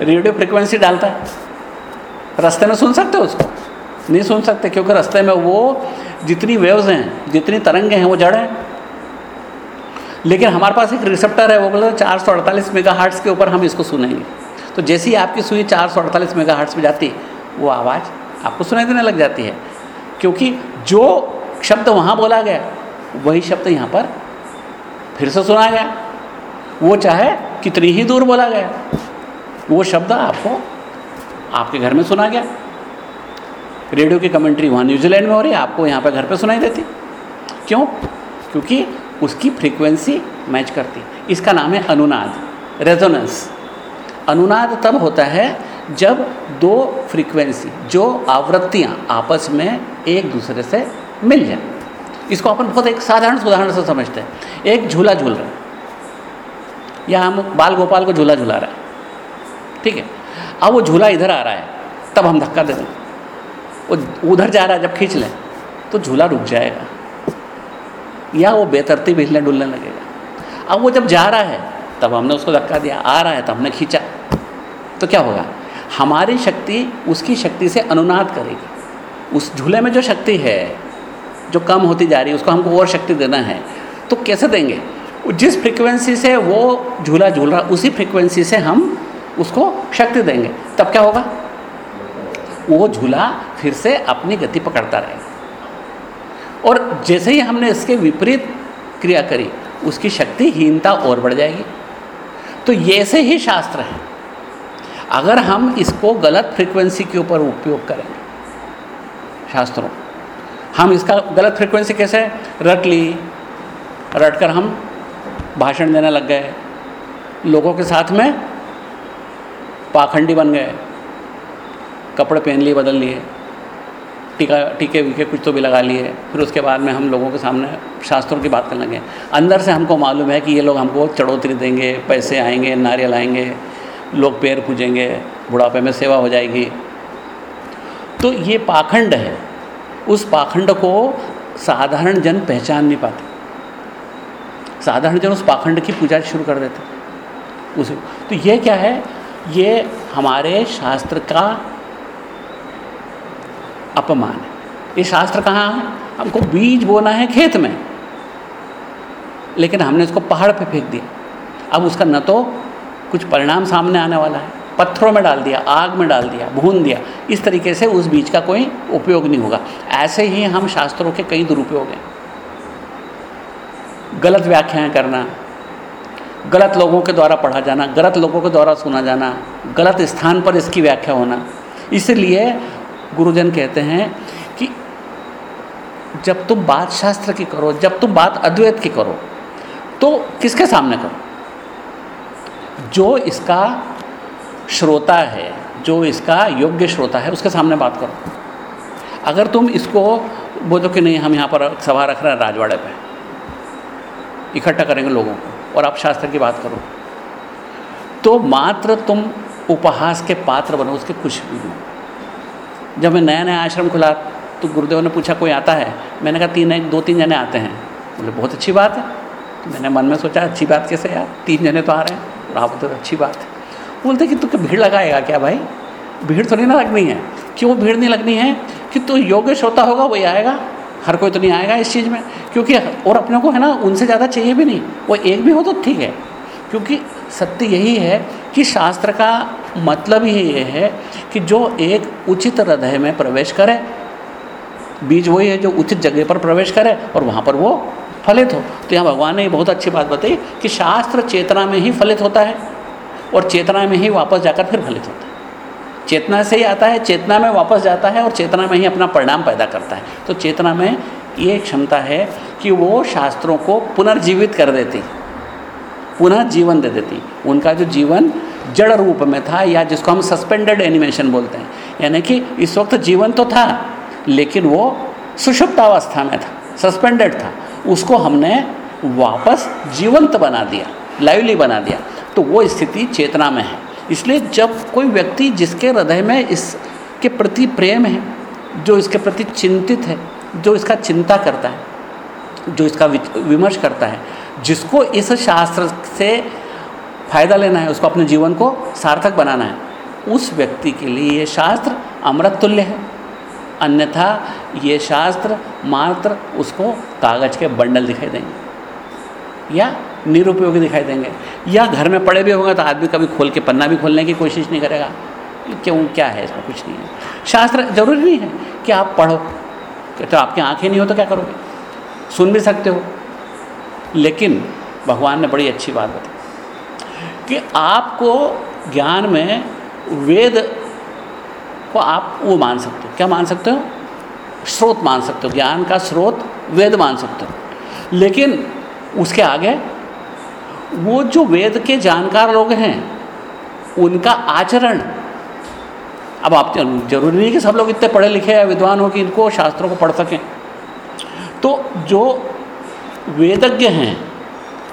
रेडियो फ्रिक्वेंसी डालता है। रास्ते में सुन सकते हो उसको? नहीं सुन सकते, क्योंकि रास्ते में वो जितनी वेव्स हैं, जितनी तरंगे हैं, वो जड़ हैं। लेकिन हमारे पास एक रिसेप्टर है, वो बोले चार सौ अड़तालीस मेगा के ऊपर हम इसको सुनेंगे। तो जैसे ही आपकी सुई चार सौ अड़तालीस मेगा हार्ट्स में जाती, वो आवाज़ आपको सुनाई देने लग जाती है। क्योंकि जो शब्द वहाँ बोला गया, वही शब्द यहाँ पर फिर से सुना गया। वो चाहे कितनी ही दूर बोला गया, वो शब्द आपको आपके घर में सुना गया। रेडियो की कमेंट्री वहाँ न्यूजीलैंड में हो रही है, आपको यहाँ पर घर पर सुनाई देती। क्यों? क्योंकि उसकी फ्रीक्वेंसी मैच करती इसका नाम है अनुनाद, रेजोनेंस। अनुनाद तब होता है जब दो फ्रीक्वेंसी, जो आवृत्तियाँ आपस में एक दूसरे से मिल जाए। इसको अपन बहुत एक साधारण उदाहरण से समझते हैं। एक झूला झूल रहा है। या हम बाल गोपाल को झूला झूला रहा है। ठीक है? अब वो झूला इधर आ रहा है, तब हम धक्का दे दें। उधर जा रहा है, जब खींच लें तो झूला रुक जाएगा। या वो बेतरतीब हिलने डुलने लगेगा। अब वो जब जा रहा है, तब हमने उसको धक्का दिया, आ रहा है तो हमने खींचा। तो क्या होगा? हमारी शक्ति उसकी शक्ति से अनुनाद करेगी। उस झूले में जो शक्ति है, जो कम होती जा रही है, उसको हमको और शक्ति देना है तो कैसे देंगे? जिस फ्रिक्वेंसी से वो झूला झूल रहा, उसी फ्रिक्वेंसी से हम उसको शक्ति देंगे। तब क्या होगा? वो झूला फिर से अपनी गति पकड़ता रहेगा। और जैसे ही हमने इसके विपरीत क्रिया करी, उसकी शक्तिहीनता और बढ़ जाएगी। तो ऐसे ही शास्त्र है। अगर हम इसको गलत फ्रीक्वेंसी के ऊपर उपयोग करेंगे शास्त्रों, हम इसका गलत फ्रीक्वेंसी कैसे रट ली, रट कर हम भाषण देने लग गए, लोगों के साथ में पाखंडी बन गए कपड़े पहन लिए, बदल लिए, टीका, टीके वीके कुछ तो भी लगा लिए। फिर उसके बाद में हम लोगों के सामने शास्त्रों की बात करने लगे। अंदर से हमको मालूम है कि ये लोग हमको चढ़ोतरी देंगे, पैसे आएँगे, नारियल आएँगे, लोग पैर पूजेंगे, बुढ़ापे में सेवा हो जाएगी। तो ये पाखंड है। उस पाखंड को साधारण जन पहचान नहीं पाते। साधारण जन उस पाखंड की पूजा शुरू कर देते। उसे तो ये क्या है? ये हमारे शास्त्र का अपमान है। ये शास्त्र कहाँ है? हमको बीज बोना है खेत में। लेकिन हमने उसको पहाड़ पे फेंक दिया। अब उसका न तो कुछ परिणाम सामने आने वाला है। पत्थरों में डाल दिया, आग में डाल दिया, भून दिया। इस तरीके से उस बीज का कोई उपयोग नहीं होगा। ऐसे ही हम शास्त्रों के कई दुरुपयोग हैं। गलत व्याख्याएँ करना, गलत लोगों के द्वारा पढ़ा जाना, गलत लोगों के द्वारा सुना जाना, गलत स्थान पर इसकी व्याख्या होना, इसलिए गुरुजन कहते हैं कि जब तुम बात शास्त्र की करो, जब तुम बात अद्वैत की करो तो किसके सामने करो? जो इसका श्रोता है, जो इसका योग्य श्रोता है, उसके सामने बात करो। अगर तुम इसको बोलो कि नहीं, हम यहाँ पर सभा रख रहे हैं राजवाड़े पे, इकट्ठा करेंगे लोगों को और आप शास्त्र की बात करो तो मात्र तुम उपहास के पात्र बनो, उसके कुछ भी नहीं। जब मैं नया नया आश्रम खुला तो गुरुदेव ने पूछा, कोई आता है? मैंने कहा, तीन एक दो तीन जने आते हैं। बोले, बहुत अच्छी बात है। तो मैंने मन में सोचा, अच्छी बात कैसे यार? तीन जने तो आ रहे हैं। आप तो अच्छी बात है। बोलते, कि तू तो भीड़ लगाएगा क्या भाई? भीड़ तो नहीं ना लगनी है? क्यों भीड़ नहीं लगनी है? कि तू तो योग्य श्रोता होगा, वही आएगा। हर कोई तो नहीं आएगा इस चीज़ में। क्योंकि और अपने को, है ना, उनसे ज़्यादा चाहिए भी नहीं। वो एक भी हो तो ठीक है। क्योंकि सत्य यही है कि शास्त्र का मतलब ही ये है कि जो एक उचित हृदय में प्रवेश करे, बीज वही है जो उचित जगह पर प्रवेश करे और वहाँ पर वो फलित हो। तो यहाँ भगवान ने बहुत अच्छी बात बताई कि शास्त्र चेतना में ही फलित होता है और चेतना में ही वापस जाकर फिर फलित होता है। चेतना से ही आता है, चेतना में वापस जाता है और चेतना में ही अपना परिणाम पैदा करता है। तो चेतना में ये क्षमता है कि वो शास्त्रों को पुनर्जीवित कर देती पुनः जीवन दे देती। उनका जो जीवन जड़ रूप में था या जिसको हम सस्पेंडेड एनिमेशन बोलते हैं। यानी कि इस वक्त जीवन तो था, लेकिन वो सुषुप्तावस्था में था सस्पेंडेड था। उसको हमने वापस जीवंत बना दिया लाइवली बना दिया। तो वो स्थिति चेतना में है। इसलिए जब कोई व्यक्ति जिसके हृदय में इसके प्रति प्रेम है, जो इसके प्रति चिंतित है, जो इसका चिंता करता है, जो इसका विमर्श करता है, जिसको इस शास्त्र से फ़ायदा लेना है, उसको अपने जीवन को सार्थक बनाना है। उस व्यक्ति के लिए ये शास्त्र अमृत तुल्य है। अन्यथा ये शास्त्र मात्र उसको कागज़ के बंडल दिखाई देंगे या निरुपयोगी दिखाई देंगे। या घर में पड़े भी होंगे तो आदमी कभी खोल के पन्ना भी खोलने की कोशिश नहीं करेगा। क्यों, क्या है इसमें कुछ नहीं है। शास्त्र ज़रूरी नहीं है कि आप पढ़ो तो आपकी आँखें नहीं हो तो क्या करोगे? सुन भी सकते हो। लेकिन भगवान ने बड़ी अच्छी बात बताई। कि आपको ज्ञान में वेद को आप वो मान सकते हो। क्या मान सकते हो? स्रोत मान सकते हो। ज्ञान का स्रोत वेद मान सकते हो। लेकिन उसके आगे वो जो वेद के जानकार लोग हैं, उनका आचरण, अब आप ज़रूरी नहीं कि सब लोग इतने पढ़े लिखे या विद्वान हो कि इनको शास्त्रों को पढ़ सकें। तो जो वेदज्ञ हैं,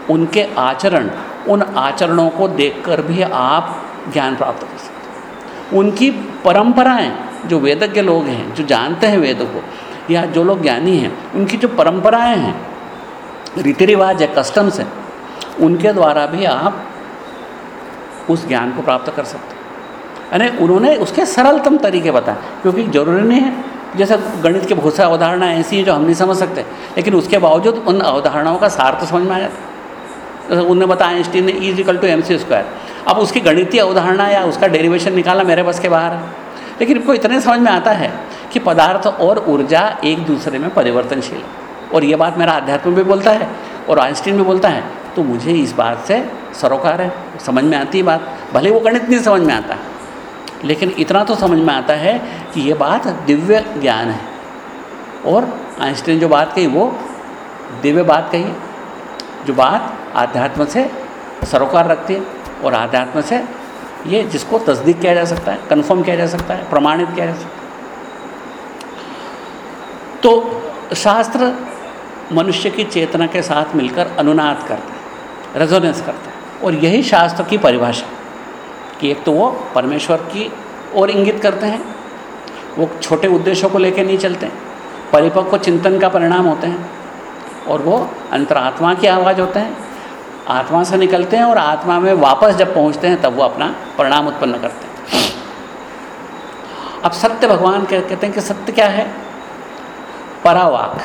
उनके आचरण उन आचरणों को देखकर भी आप ज्ञान प्राप्त कर सकते उनकी परंपराएँ, जो वेदज्ञ लोग हैं, जो जानते हैं वेद को, या जो लोग ज्ञानी हैं, उनकी जो परंपराएँ हैं रीति रिवाज है कस्टम्स हैं, उनके द्वारा भी आप उस ज्ञान को प्राप्त कर सकते हैं। यानी उन्होंने उसके सरलतम तरीके बताए, क्योंकि ज़रूरी नहीं है। जैसे गणित के बहुत सारी अवधारणाएँ ऐसी हैं जो हम नहीं समझ सकते, लेकिन उसके बावजूद उन अवधारणाओं का सार तो समझ में आ जाता जैसे उनने बताया, आइंस्टीन ने equal to M C square अब उसकी गणितीय अवधारणा या उसका डेरिवेशन निकालना मेरे बस के बाहर है। लेकिन इनको इतने समझ में आता है कि पदार्थ और ऊर्जा एक दूसरे में परिवर्तनशील और ये बात मेरा अध्यात्म भी बोलता है और आइंस्टीन भी बोलता है। तो मुझे इस बात से सरोकार है। समझ में आती है बात। भले वो गणित नहीं समझ में आता। लेकिन इतना तो समझ में आता है कि ये बात दिव्य ज्ञान है। और आइंस्टीन जो बात कही वो दिव्य बात कही। जो बात आध्यात्म से सरोकार रखती है और आध्यात्म से ये जिसको तस्दीक किया जा सकता है कन्फर्म किया जा सकता है, प्रमाणित किया जा सकता है। तो शास्त्र मनुष्य की चेतना के साथ मिलकर अनुनाद करते हैं रेजोनेंस करते हैं और यही शास्त्र की परिभाषा कि एक तो वो परमेश्वर की ओर इंगित करते हैं, वो छोटे उद्देश्यों को लेकर नहीं चलते, परिपक्व चिंतन का परिणाम होते हैं और वो अंतरात्मा की आवाज़ होते हैं आत्मा से निकलते हैं और आत्मा में वापस जब पहुँचते हैं, तब वो अपना परिणाम उत्पन्न करते हैं। अब सत्य भगवान कहते हैं कि सत्य क्या है? परावाक।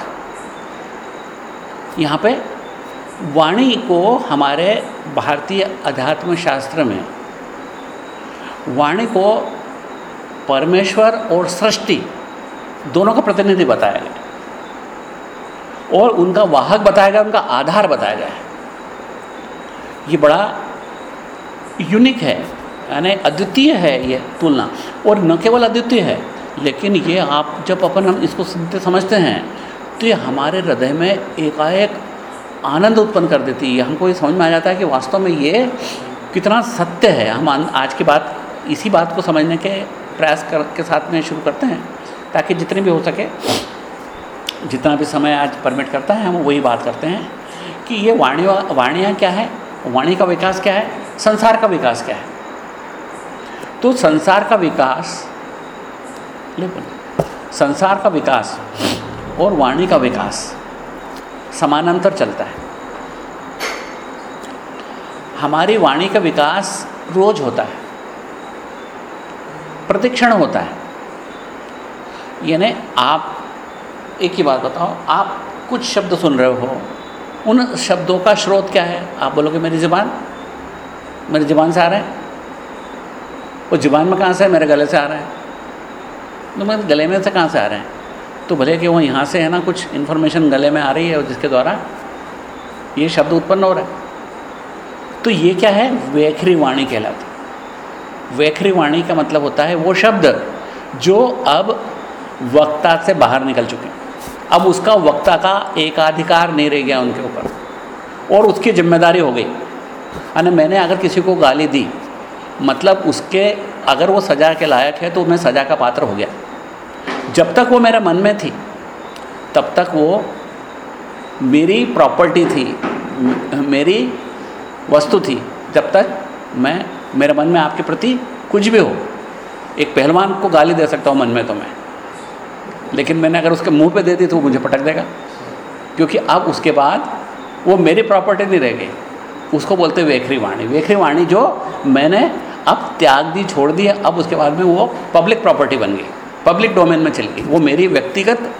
यहाँ पे वाणी को हमारे भारतीय अध्यात्म शास्त्र में वाणी को परमेश्वर और सृष्टि दोनों का प्रतिनिधि बताया गया और उनका वाहक बताया गया, उनका आधार बताया गया है। ये बड़ा यूनिक है, यानी अद्वितीय है ये तुलना। और न केवल अद्वितीय है, लेकिन ये आप जब अपन हम इसको समझते हैं तो ये हमारे हृदय में एकाएक आनंद उत्पन्न कर देती है। हमको ये समझ में आ जाता है कि वास्तव में ये कितना सत्य है। हम आज की बात, इसी बात को समझने के प्रयास कर, के साथ में शुरू करते हैं, ताकि जितनी भी हो सके, जितना भी समय आज परमिट करता है, हम वही बात करते हैं कि ये वाणी वाणियाँ क्या है? वाणी का विकास क्या है? संसार का विकास क्या है? तो संसार का विकास संसार का विकास और वाणी का विकास समानांतर चलता है। हमारी वाणी का विकास रोज होता है, प्रतिक्षण होता है। यानी आप, एक ही बात बताओ, आप कुछ शब्द सुन रहे हो उन शब्दों का स्रोत क्या है? आप बोलोगे, मेरी ज़बान? मेरी ज़बान से आ रहे हैं? वो ज़बान में कहाँ से है? मेरे गले से आ रहे हैं। तो मेरे गले में से कहाँ से आ रहे हैं? तो भले कि वो यहाँ से है ना, कुछ इन्फॉर्मेशन गले में आ रही है जिसके द्वारा ये शब्द उत्पन्न हो रहा है। तो ये क्या है? वेखरी वाणी कहलाती वेखरी वाणी का मतलब होता है वो शब्द जो अब वक्ता से बाहर निकल चुके हैं। अब उसका वक्ता का एकाधिकार नहीं रह गया उनके ऊपर। और उसकी ज़िम्मेदारी हो गई। यानी मैंने अगर किसी को गाली दी मतलब उसके अगर वो सज़ा के लायक है तो मैं सज़ा का पात्र हो गया। जब तक वो मेरे मन में थी, तब तक वो मेरी प्रॉपर्टी थी, मेरी वस्तु थी, जब तक मैं, मेरे मन में आपके प्रति कुछ भी हो। एक पहलवान को गाली दे सकता हूँ मन में तो मैं। लेकिन मैंने अगर उसके मुँह पे दे दी तो वो मुझे पटक देगा। क्योंकि अब उसके बाद वो मेरी प्रॉपर्टी नहीं रह गई। उसको बोलते वेखरी वाणी। वेखरी वाणी जो मैंने अब त्याग दी, छोड़ दी अब उसके बाद में वो पब्लिक प्रॉपर्टी बन गई। पब्लिक डोमेन में चली गई। वो मेरी व्यक्तिगत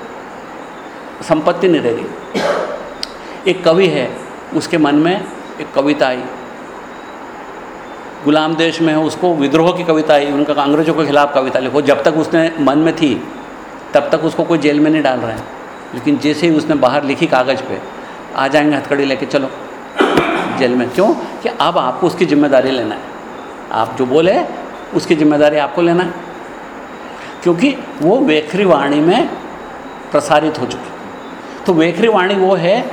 संपत्ति नहीं रह गई। एक कवि है, उसके मन में एक कविता आई। गुलाम देश में है उसको विद्रोह की कविता आई। उनका अंग्रेज़ों के खिलाफ कविता लिखो। जब तक उसने मन में थी तब तक उसको कोई जेल में नहीं डाल रहा है। लेकिन जैसे ही उसने बाहर लिखी कागज़ पे, आ जाएँगे हथकड़ी लेके, चलो, जेल में। क्यों? कि अब आपको उसकी ज़िम्मेदारी लेना है। आप जो बोले, उसकी ज़िम्मेदारी आपको लेना है। क्योंकि वो वेखरी वाणी में प्रसारित हो चुकी। तो वेखरी वाणी वो है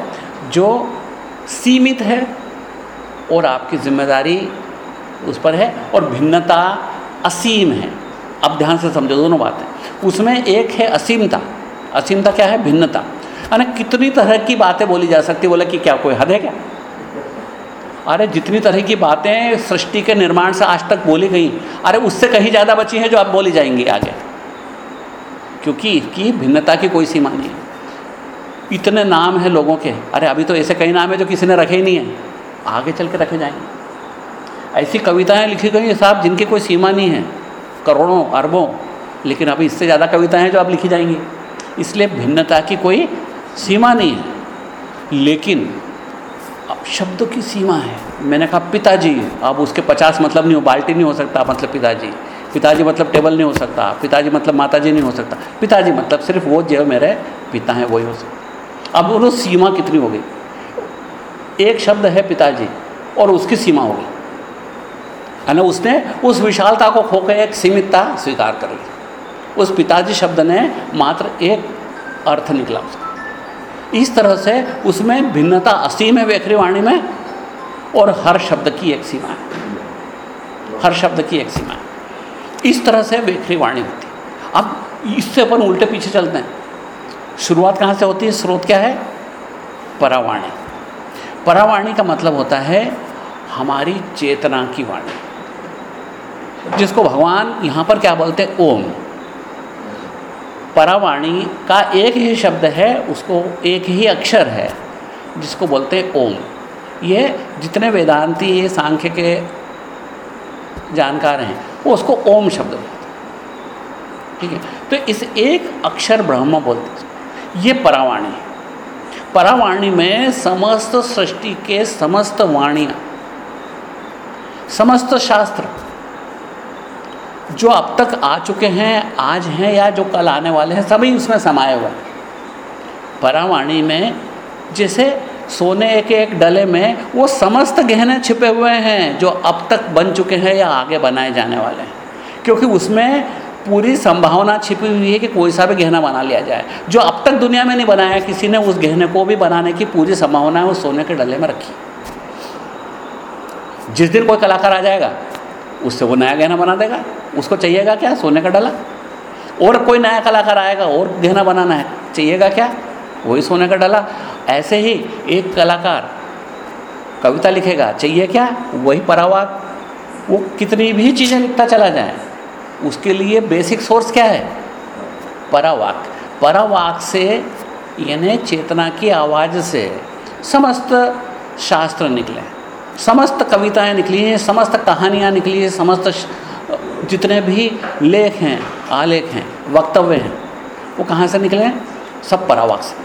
जो सीमित है और आपकी ज़िम्मेदारी उस पर है और भिन्नता असीम है। अब ध्यान से समझो, दोनों बातें। उसमें एक है असीमता। असीमता क्या है? भिन्नता। अरे, कितनी तरह की बातें बोली जा सकती बोले कि क्या कोई हद है क्या? अरे, जितनी तरह की बातें सृष्टि के निर्माण से आज तक बोली गई। अरे, उससे कहीं ज़्यादा बची हैं जो अब बोली जाएँगी आगे। क्योंकि इसकी भिन्नता की कोई सीमा नहीं है। इतने नाम हैं लोगों के। अरे, अभी तो ऐसे कई नाम है जो किसी ने रखे ही नहीं है। आगे चल के रखे जाएँगे। ऐसी कविताएँ लिखी गई हैं साहब, जिनकी कोई सीमा नहीं है। करोड़ों, अरबों लेकिन अभी इससे ज़्यादा कविताएँ जो अब लिखी जाएँगी। इसलिए भिन्नता की कोई सीमा नहीं है। लेकिन अब शब्दों की सीमा है। मैंने कहा, पिताजी अब उसके पचास मतलब नहीं हो, बाल्टी नहीं हो सकता मतलब पिताजी। पिताजी मतलब टेबल नहीं हो सकता पिताजी मतलब माताजी नहीं हो सकता। पिताजी मतलब सिर्फ़ वो जो मेरे पिता हैं, वही हो सकता। अब वो सीमा कितनी हो गई? एक शब्द है पिताजी, और उसकी सीमा हो गई। है ना उसने उस विशालता को खोकर एक सीमितता स्वीकार कर ली। उस पिताजी शब्द ने मात्र एक अर्थ निकला उसका। इस तरह से उसमें भिन्नता असीम है वेखरी वाणी में, और हर शब्द की एक सीमा है। हर शब्द की एक सीमा है। इस तरह से वेखरी वाणी होती है। अब इससे अपन उल्टे पीछे चलते हैं। शुरुआत कहाँ से होती है? स्रोत क्या है? परावाणी। परावाणी का मतलब होता है हमारी चेतना की वाणी, जिसको भगवान यहाँ पर क्या बोलते हैं? ओम। परावाणी का एक ही शब्द है, उसको एक ही अक्षर है, जिसको बोलते हैं ओम। ये जितने वेदांती ये सांख्य के जानकार हैं, वो उसको ओम शब्द बोलते ठीक है? तो इस एक अक्षर ब्रह्म बोलते ये परावाणी है। परावाणी में समस्त सृष्टि के समस्त वाणियाँ, समस्त शास्त्र जो अब तक आ चुके हैं, आज हैं या जो कल आने वाले हैं, सभी उसमें समाये हुए परावाणी में जैसे सोने के एक डले में वो समस्त गहने छिपे हुए हैं, जो अब तक बन चुके हैं या आगे बनाए जाने वाले हैं। क्योंकि उसमें पूरी संभावना छिपी हुई है कि कोई सा भी गहना बना लिया जाए। जो अब तक दुनिया में नहीं बनाया, किसी ने उस गहने को भी बनाने की पूरी संभावना है उस सोने के डले में रखी। जिस दिन कोई कलाकार आ जाएगा उससे वो नया गहना बना देगा, उसको चाहिएगा क्या? सोने का डला। और कोई नया कलाकार आएगा, और गहना बनाना है, चाहिएगा क्या? वही सोने का डला। ऐसे ही एक कलाकार कविता लिखेगा, चाहिए क्या? वही परावाक वो कितनी भी चीज़ें लिखता चला जाए, उसके लिए बेसिक सोर्स क्या है? परावाक। परावाक से, यानी चेतना की आवाज़ से समस्त शास्त्र निकले समस्त कविताएँ निकली हैं, समस्त कहानियाँ निकली हैं, समस्त जितने भी लेख हैं, आलेख हैं, वक्तव्य हैं, वो कहाँ से निकले हैं? सब परावाक से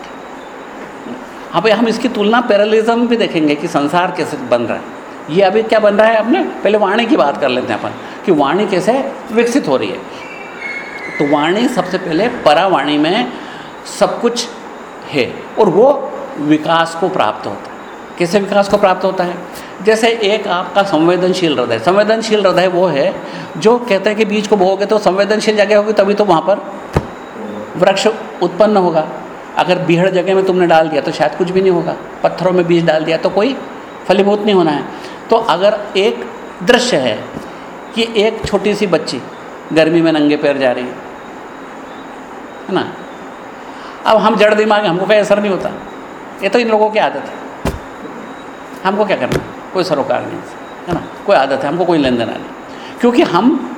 हाँ। भाई हम इसकी तुलना पैरलिज्म भी देखेंगे कि संसार कैसे बन रहा है। ये अभी क्या बन रहा है अपने? पहले वाणी की बात कर लेते हैं अपन, कि वाणी कैसे विकसित हो रही है। तो वाणी सबसे पहले परावाणी में सब कुछ है और वो विकास को प्राप्त होता है। कैसे विकास को प्राप्त होता है। जैसे एक आपका संवेदनशील हृदय संवेदनशील हृदय वो है जो कहते हैं कि बीज को बोगे तो संवेदनशील जगह होगी, तभी तो वहाँ पर वृक्ष उत्पन्न होगा। अगर बीहड़ जगह में तुमने डाल दिया तो शायद कुछ भी नहीं होगा। पत्थरों में बीज डाल दिया तो कोई फलीभूत नहीं होना है। तो अगर एक दृश्य है कि एक छोटी सी बच्ची गर्मी में नंगे पैर जा रही है है ना? अब हम जड़ दिमाग, हमको कोई असर नहीं होता। ये तो इन लोगों की आदत है। हमको क्या करना कोई सरोकार नहीं है। ना? कोई आदत है, हमको कोई लेन देना नहीं। क्योंकि हम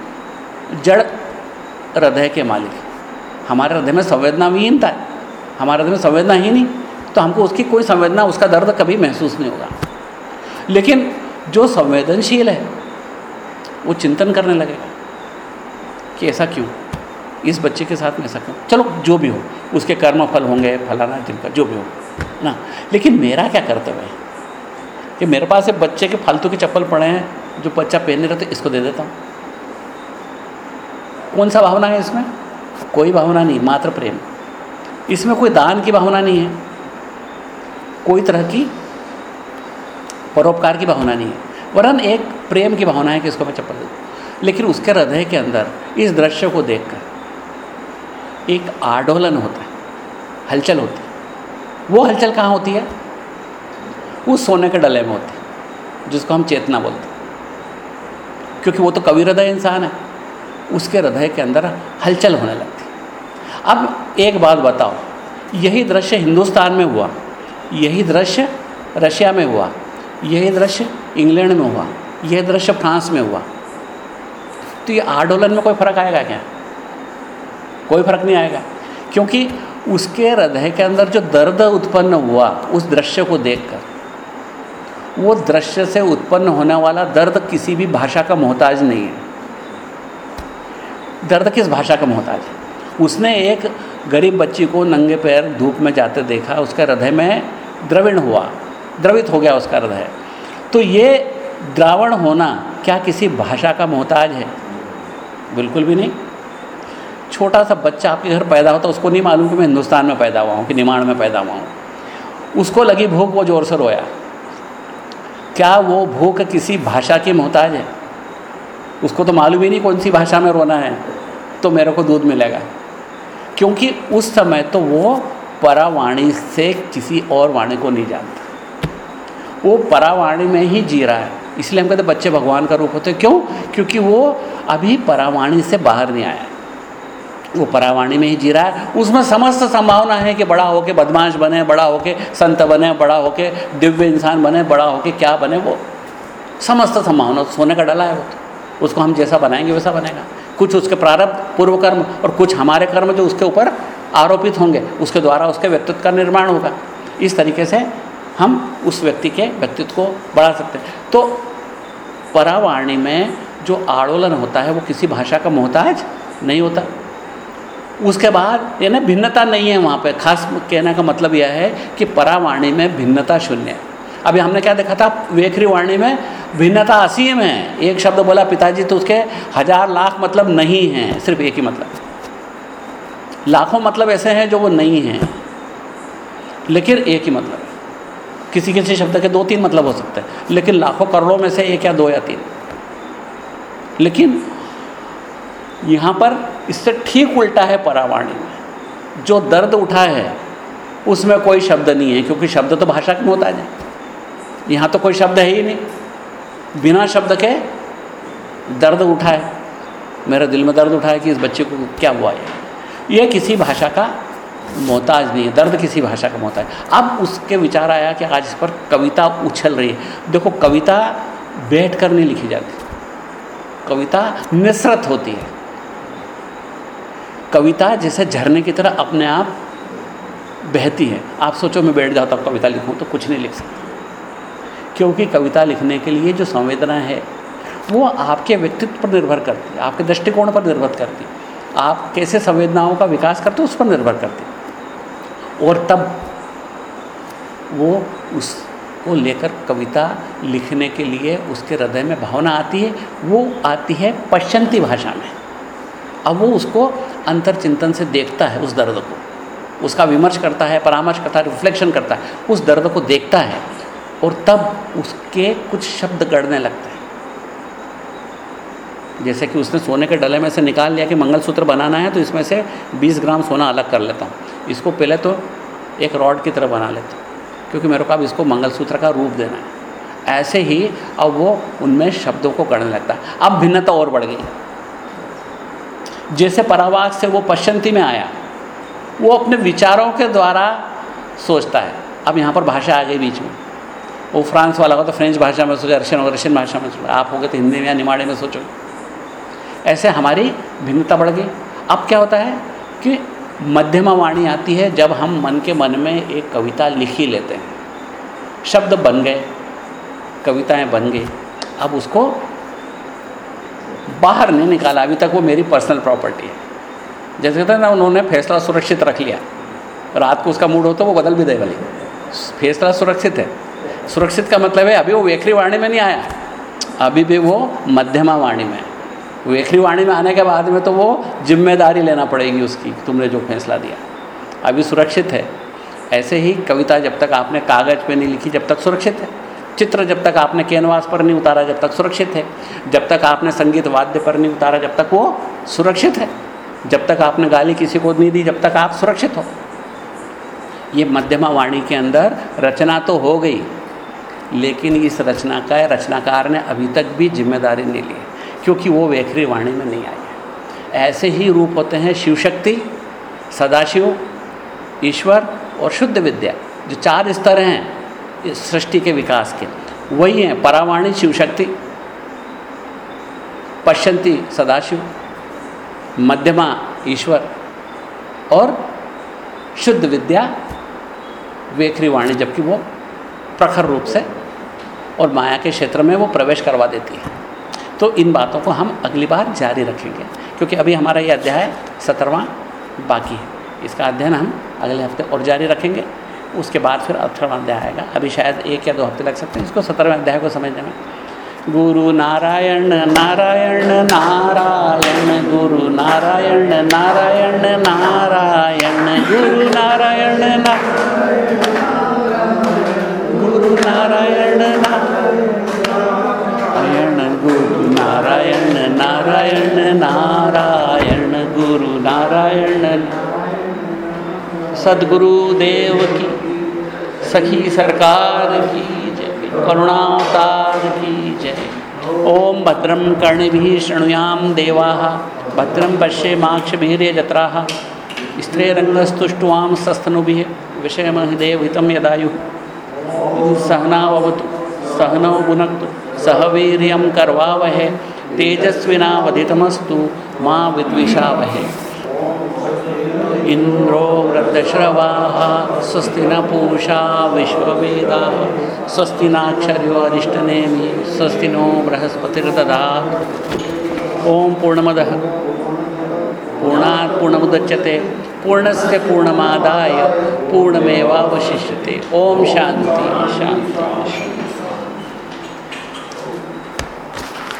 जड़ हृदय के मालिक हमारे हृदय में संवेदनाविहीनता है। हमारे हृदय में संवेदना ही नहीं। तो हमको उसकी कोई संवेदना, उसका दर्द कभी महसूस नहीं होगा। लेकिन जो संवेदनशील है, वो चिंतन करने लगेगा कि ऐसा क्यों? इस बच्चे के साथ में ऐसा क्यों? चलो, जो भी हो, उसके कर्म फल होंगे, फलाना जिनका जो भी हो, ना? लेकिन मेरा क्या कर्तव्य है? कि मेरे पास एक बच्चे के फालतू के चप्पल पड़े हैं, जो बच्चा पहन पहनने रहते इसको दे देता हूँ। कौन सा भावना है इसमें? कोई भावना नहीं, मात्र प्रेम। इसमें कोई दान की भावना नहीं है। कोई तरह की परोपकार की भावना नहीं है। वरन एक प्रेम की भावना है कि इसको मैं चप्पल दूँ लेकिन उसके हृदय के अंदर, इस दृश्य को देखकर, एक आडोलन होता है, हलचल होती है। वो हलचल कहाँ होती है? उस सोने के डले में होती, जिसको हम चेतना बोलते क्योंकि वो तो कवि हृदय इंसान है, उसके हृदय के अंदर हलचल होने लगती। अब एक बात बताओ, यही दृश्य हिंदुस्तान में हुआ, यही दृश्य रशिया में हुआ, यही दृश्य इंग्लैंड में हुआ, यह दृश्य फ्रांस में हुआ। तो ये आडोलन में कोई फ़र्क आएगा क्या? कोई फ़र्क नहीं आएगा, क्योंकि उसके हृदय के अंदर जो दर्द उत्पन्न हुआ, उस दृश्य को देखकर वो दृश्य से उत्पन्न होने वाला दर्द किसी भी भाषा का मोहताज नहीं है। दर्द किस भाषा का मोहताज है? उसने एक गरीब बच्ची को नंगे पैर धूप में जाते देखा, उसके हृदय में द्रविण हुआ, द्रवित हो गया उसका हृदय। तो ये द्रावण होना क्या किसी भाषा का मोहताज है? बिल्कुल भी नहीं। छोटा सा बच्चा आपके घर पैदा होता उसको नहीं मालूम कि मैं हिंदुस्तान में पैदा हुआ हूँ कि निमाण में पैदा हुआ हूँ। उसको लगी भूख, वो ज़ोर से रोया। क्या वो भूख किसी भाषा की मोहताज है? उसको तो मालूम ही नहीं कौन सी भाषा में रोना है तो मेरे को दूध मिलेगा। क्योंकि उस समय तो वो परावाणी से किसी और वाणी को नहीं जानता। वो परावाणी में ही जी रहा है। इसलिए हम कहते बच्चे भगवान का रूप होते क्यों? क्योंकि वो अभी परावाणी से बाहर नहीं आया वो परावाणी में ही जी रहा है। उसमें समस्त संभावना है कि बड़ा होके बदमाश बने, बड़ा होके संत बने, बड़ा होके दिव्य इंसान बने, बड़ा होके क्या बने, वो समस्त संभावना सोने का डला है वो। तो उसको हम जैसा बनाएँगे वैसा बनेगा। कुछ उसके प्रारब्ध पूर्व कर्म और कुछ हमारे कर्म जो उसके ऊपर आरोपित होंगे, उसके द्वारा उसके व्यक्तित्व का निर्माण होगा। इस तरीके से हम उस व्यक्ति के व्यक्तित्व को बढ़ा सकते हैं। तो परावाणी में जो आड़ोलन होता है, वो किसी भाषा का मोहताज नहीं होता। उसके बाद, यानी भिन्नता नहीं है वहाँ पे। खास कहने का मतलब यह है कि परावाणी में भिन्नता शून्य है। अभी हमने क्या देखा था? वेखरी वाणी में भिन्नता असीम है। एक शब्द बोला, पिताजी तो उसके हज़ार लाख मतलब नहीं हैं, सिर्फ़ एक ही मतलब। लाखों मतलब ऐसे हैं जो वो नहीं हैं, लेकिन एक ही मतलब। किसी किसी शब्द के दो तीन मतलब हो सकते हैं, लेकिन लाखों करोड़ों में से एक या दो या तीन। लेकिन यहाँ पर इससे ठीक उल्टा है परावाणी। में जो दर्द उठा है, उसमें कोई शब्द नहीं है, क्योंकि शब्द तो भाषा में होता है। यहाँ तो कोई शब्द है ही नहीं। बिना शब्द के दर्द उठा है। मेरे दिल में दर्द उठा है कि इस बच्चे को क्या हुआ है। ये किसी भाषा का मोहताज नहीं है। दर्द किसी भाषा का मोहताज। अब उसके विचार आया कि आज इस पर कविता उछल रही है। देखो, कविता बैठ कर नहीं लिखी जाती। कविता निसरत होती है। कविता जैसे झरने की तरह अपने आप बहती है। आप सोचो मैं बैठ जाता हूँ, कविता लिखूँ तो कुछ नहीं लिख सकता। क्योंकि कविता लिखने के लिए जो संवेदना है, वो आपके व्यक्तित्व पर निर्भर करती है, आपके दृष्टिकोण पर निर्भर करती है। आप कैसे संवेदनाओं का विकास करते हो, उस पर निर्भर करती और तब वो उसको लेकर कविता लिखने के लिए उसके हृदय में भावना आती है, वो आती है पश्चंती भाषा में। अब वो उसको अंतर चिंतन से देखता है उस दर्द को। उसका विमर्श करता है, परामर्श करता है रिफ्लेक्शन करता है, उस दर्द को देखता है और तब उसके कुछ शब्द गढ़ने लगते हैं। जैसे कि उसने सोने के डले में से निकाल लिया कि मंगलसूत्र बनाना है तो इसमें से 20 ग्राम सोना अलग कर लेता हूँ। इसको पहले तो एक रॉड की तरह बना लेता हूँ, क्योंकि मेरे को अब इसको मंगलसूत्र का रूप देना है। ऐसे ही अब वो उनमें शब्दों को गढ़ने लगता है। अब भिन्नता और बढ़ गई जैसे परावाग से वो पश्चंती में आया, वो अपने विचारों के द्वारा सोचता है। अब यहाँ पर भाषा आ गई बीच में। वो फ्रांस वाला हो तो फ्रेंच भाषा में सोचा, रशियन हो रशियन भाषा में सोचा। आप हो गए तो हिंदी में या निमाड़े में सोचो। ऐसे हमारी भिन्नता बढ़ गई। अब क्या होता है कि मध्यमा वाणी आती है जब हम मन के मन में एक कविता लिख ही लेते हैं। शब्द बन गए, कविताएँ बन गई। अब उसको बाहर नहीं निकाला, अभी तक वो मेरी पर्सनल प्रॉपर्टी है। जैसे कहते हैं ना, उन्होंने फैसला सुरक्षित रख लिया। रात को उसका मूड हो तो वो बदल भी दे वाली फैसला सुरक्षित है। सुरक्षित का मतलब है, अभी वो वेखरी वाणी में नहीं आया। अभी भी वो मध्यमा वाणी में। वेखरी वाणी में आने के बाद में तो वो ज़िम्मेदारी लेना पड़ेगी उसकी, तुमने जो फैसला दिया। अभी सुरक्षित है। ऐसे ही कविता जब तक आपने कागज़ पे नहीं लिखी, जब तक सुरक्षित है। चित्र जब तक आपने कैनवास पर नहीं उतारा, जब तक सुरक्षित है। जब तक आपने संगीत वाद्य पर नहीं उतारा, जब तक वो सुरक्षित है। जब तक आपने गाली किसी को नहीं दी, जब तक आप सुरक्षित हो। ये मध्यमा वाणी के अंदर रचना तो हो गई, लेकिन इस रचना का रचनाकार ने अभी तक भी ज़िम्मेदारी नहीं ली, क्योंकि वो वेखरी वाणी में नहीं आई है। ऐसे ही रूप होते हैं शिव शक्ति सदाशिव, ईश्वर और शुद्ध विद्या, जो चार स्तर हैं। सृष्टि के विकास के वही हैं परावाणी शिव शक्ति पश्यंती सदाशिव, मध्यमा ईश्वर और शुद्ध विद्या, वेखरी वाणी, जबकि वो प्रखर रूप से और माया के क्षेत्र में वो प्रवेश करवा देती है। तो इन बातों को हम अगली बार जारी रखेंगे, क्योंकि अभी हमारा ये अध्याय सत्रहवां बाकी है। इसका अध्ययन हम अगले हफ़्ते और जारी रखेंगे। उसके बाद फिर अठारहवां अध्याय आएगा। अभी शायद एक या दो हफ़्ते लग सकते हैं इसको, सत्रहवें अध्याय को समझने में। गुरु नारायण नारायण नारायण, गुरु नारायण नारायण नारायण, गुरु नारायण गुरु नारायण नारायण, गुरु नारायण नारायण नारायण, गुरु नारायण। सदगुरु देव की सखी सरकार की जय। करुणावतार की जय। ओम भद्रम कर्णिभिः शृणुयाम देवा। भद्रम पश्ये पश्येमाक्षभिर्यजत्राः स्त्रीरङ्गस्तुष्ट्वां सस्तनुभिः। विषयमहिदेवहितं यदायुः। सहनावतु सहनौ भुनक्तु सह वीर्यं कर्वावहे। तेजस्विनावधितमस्तु माँ विद्विषावहे। इंद्रो वृद्धश्रवाः, स्वस्ति न पूषा विश्ववेदाः, स्वस्ति नाक्षर्यो स्वस्ति नो बृहस्पतिर्दधा ओम पूर्णमदः। पूर्णात् पूर्णमुदच्यते पूर्णस्य पूर्णमादाय, पूर्णमेवावशिष्यते। ओम शांति शांति शांति।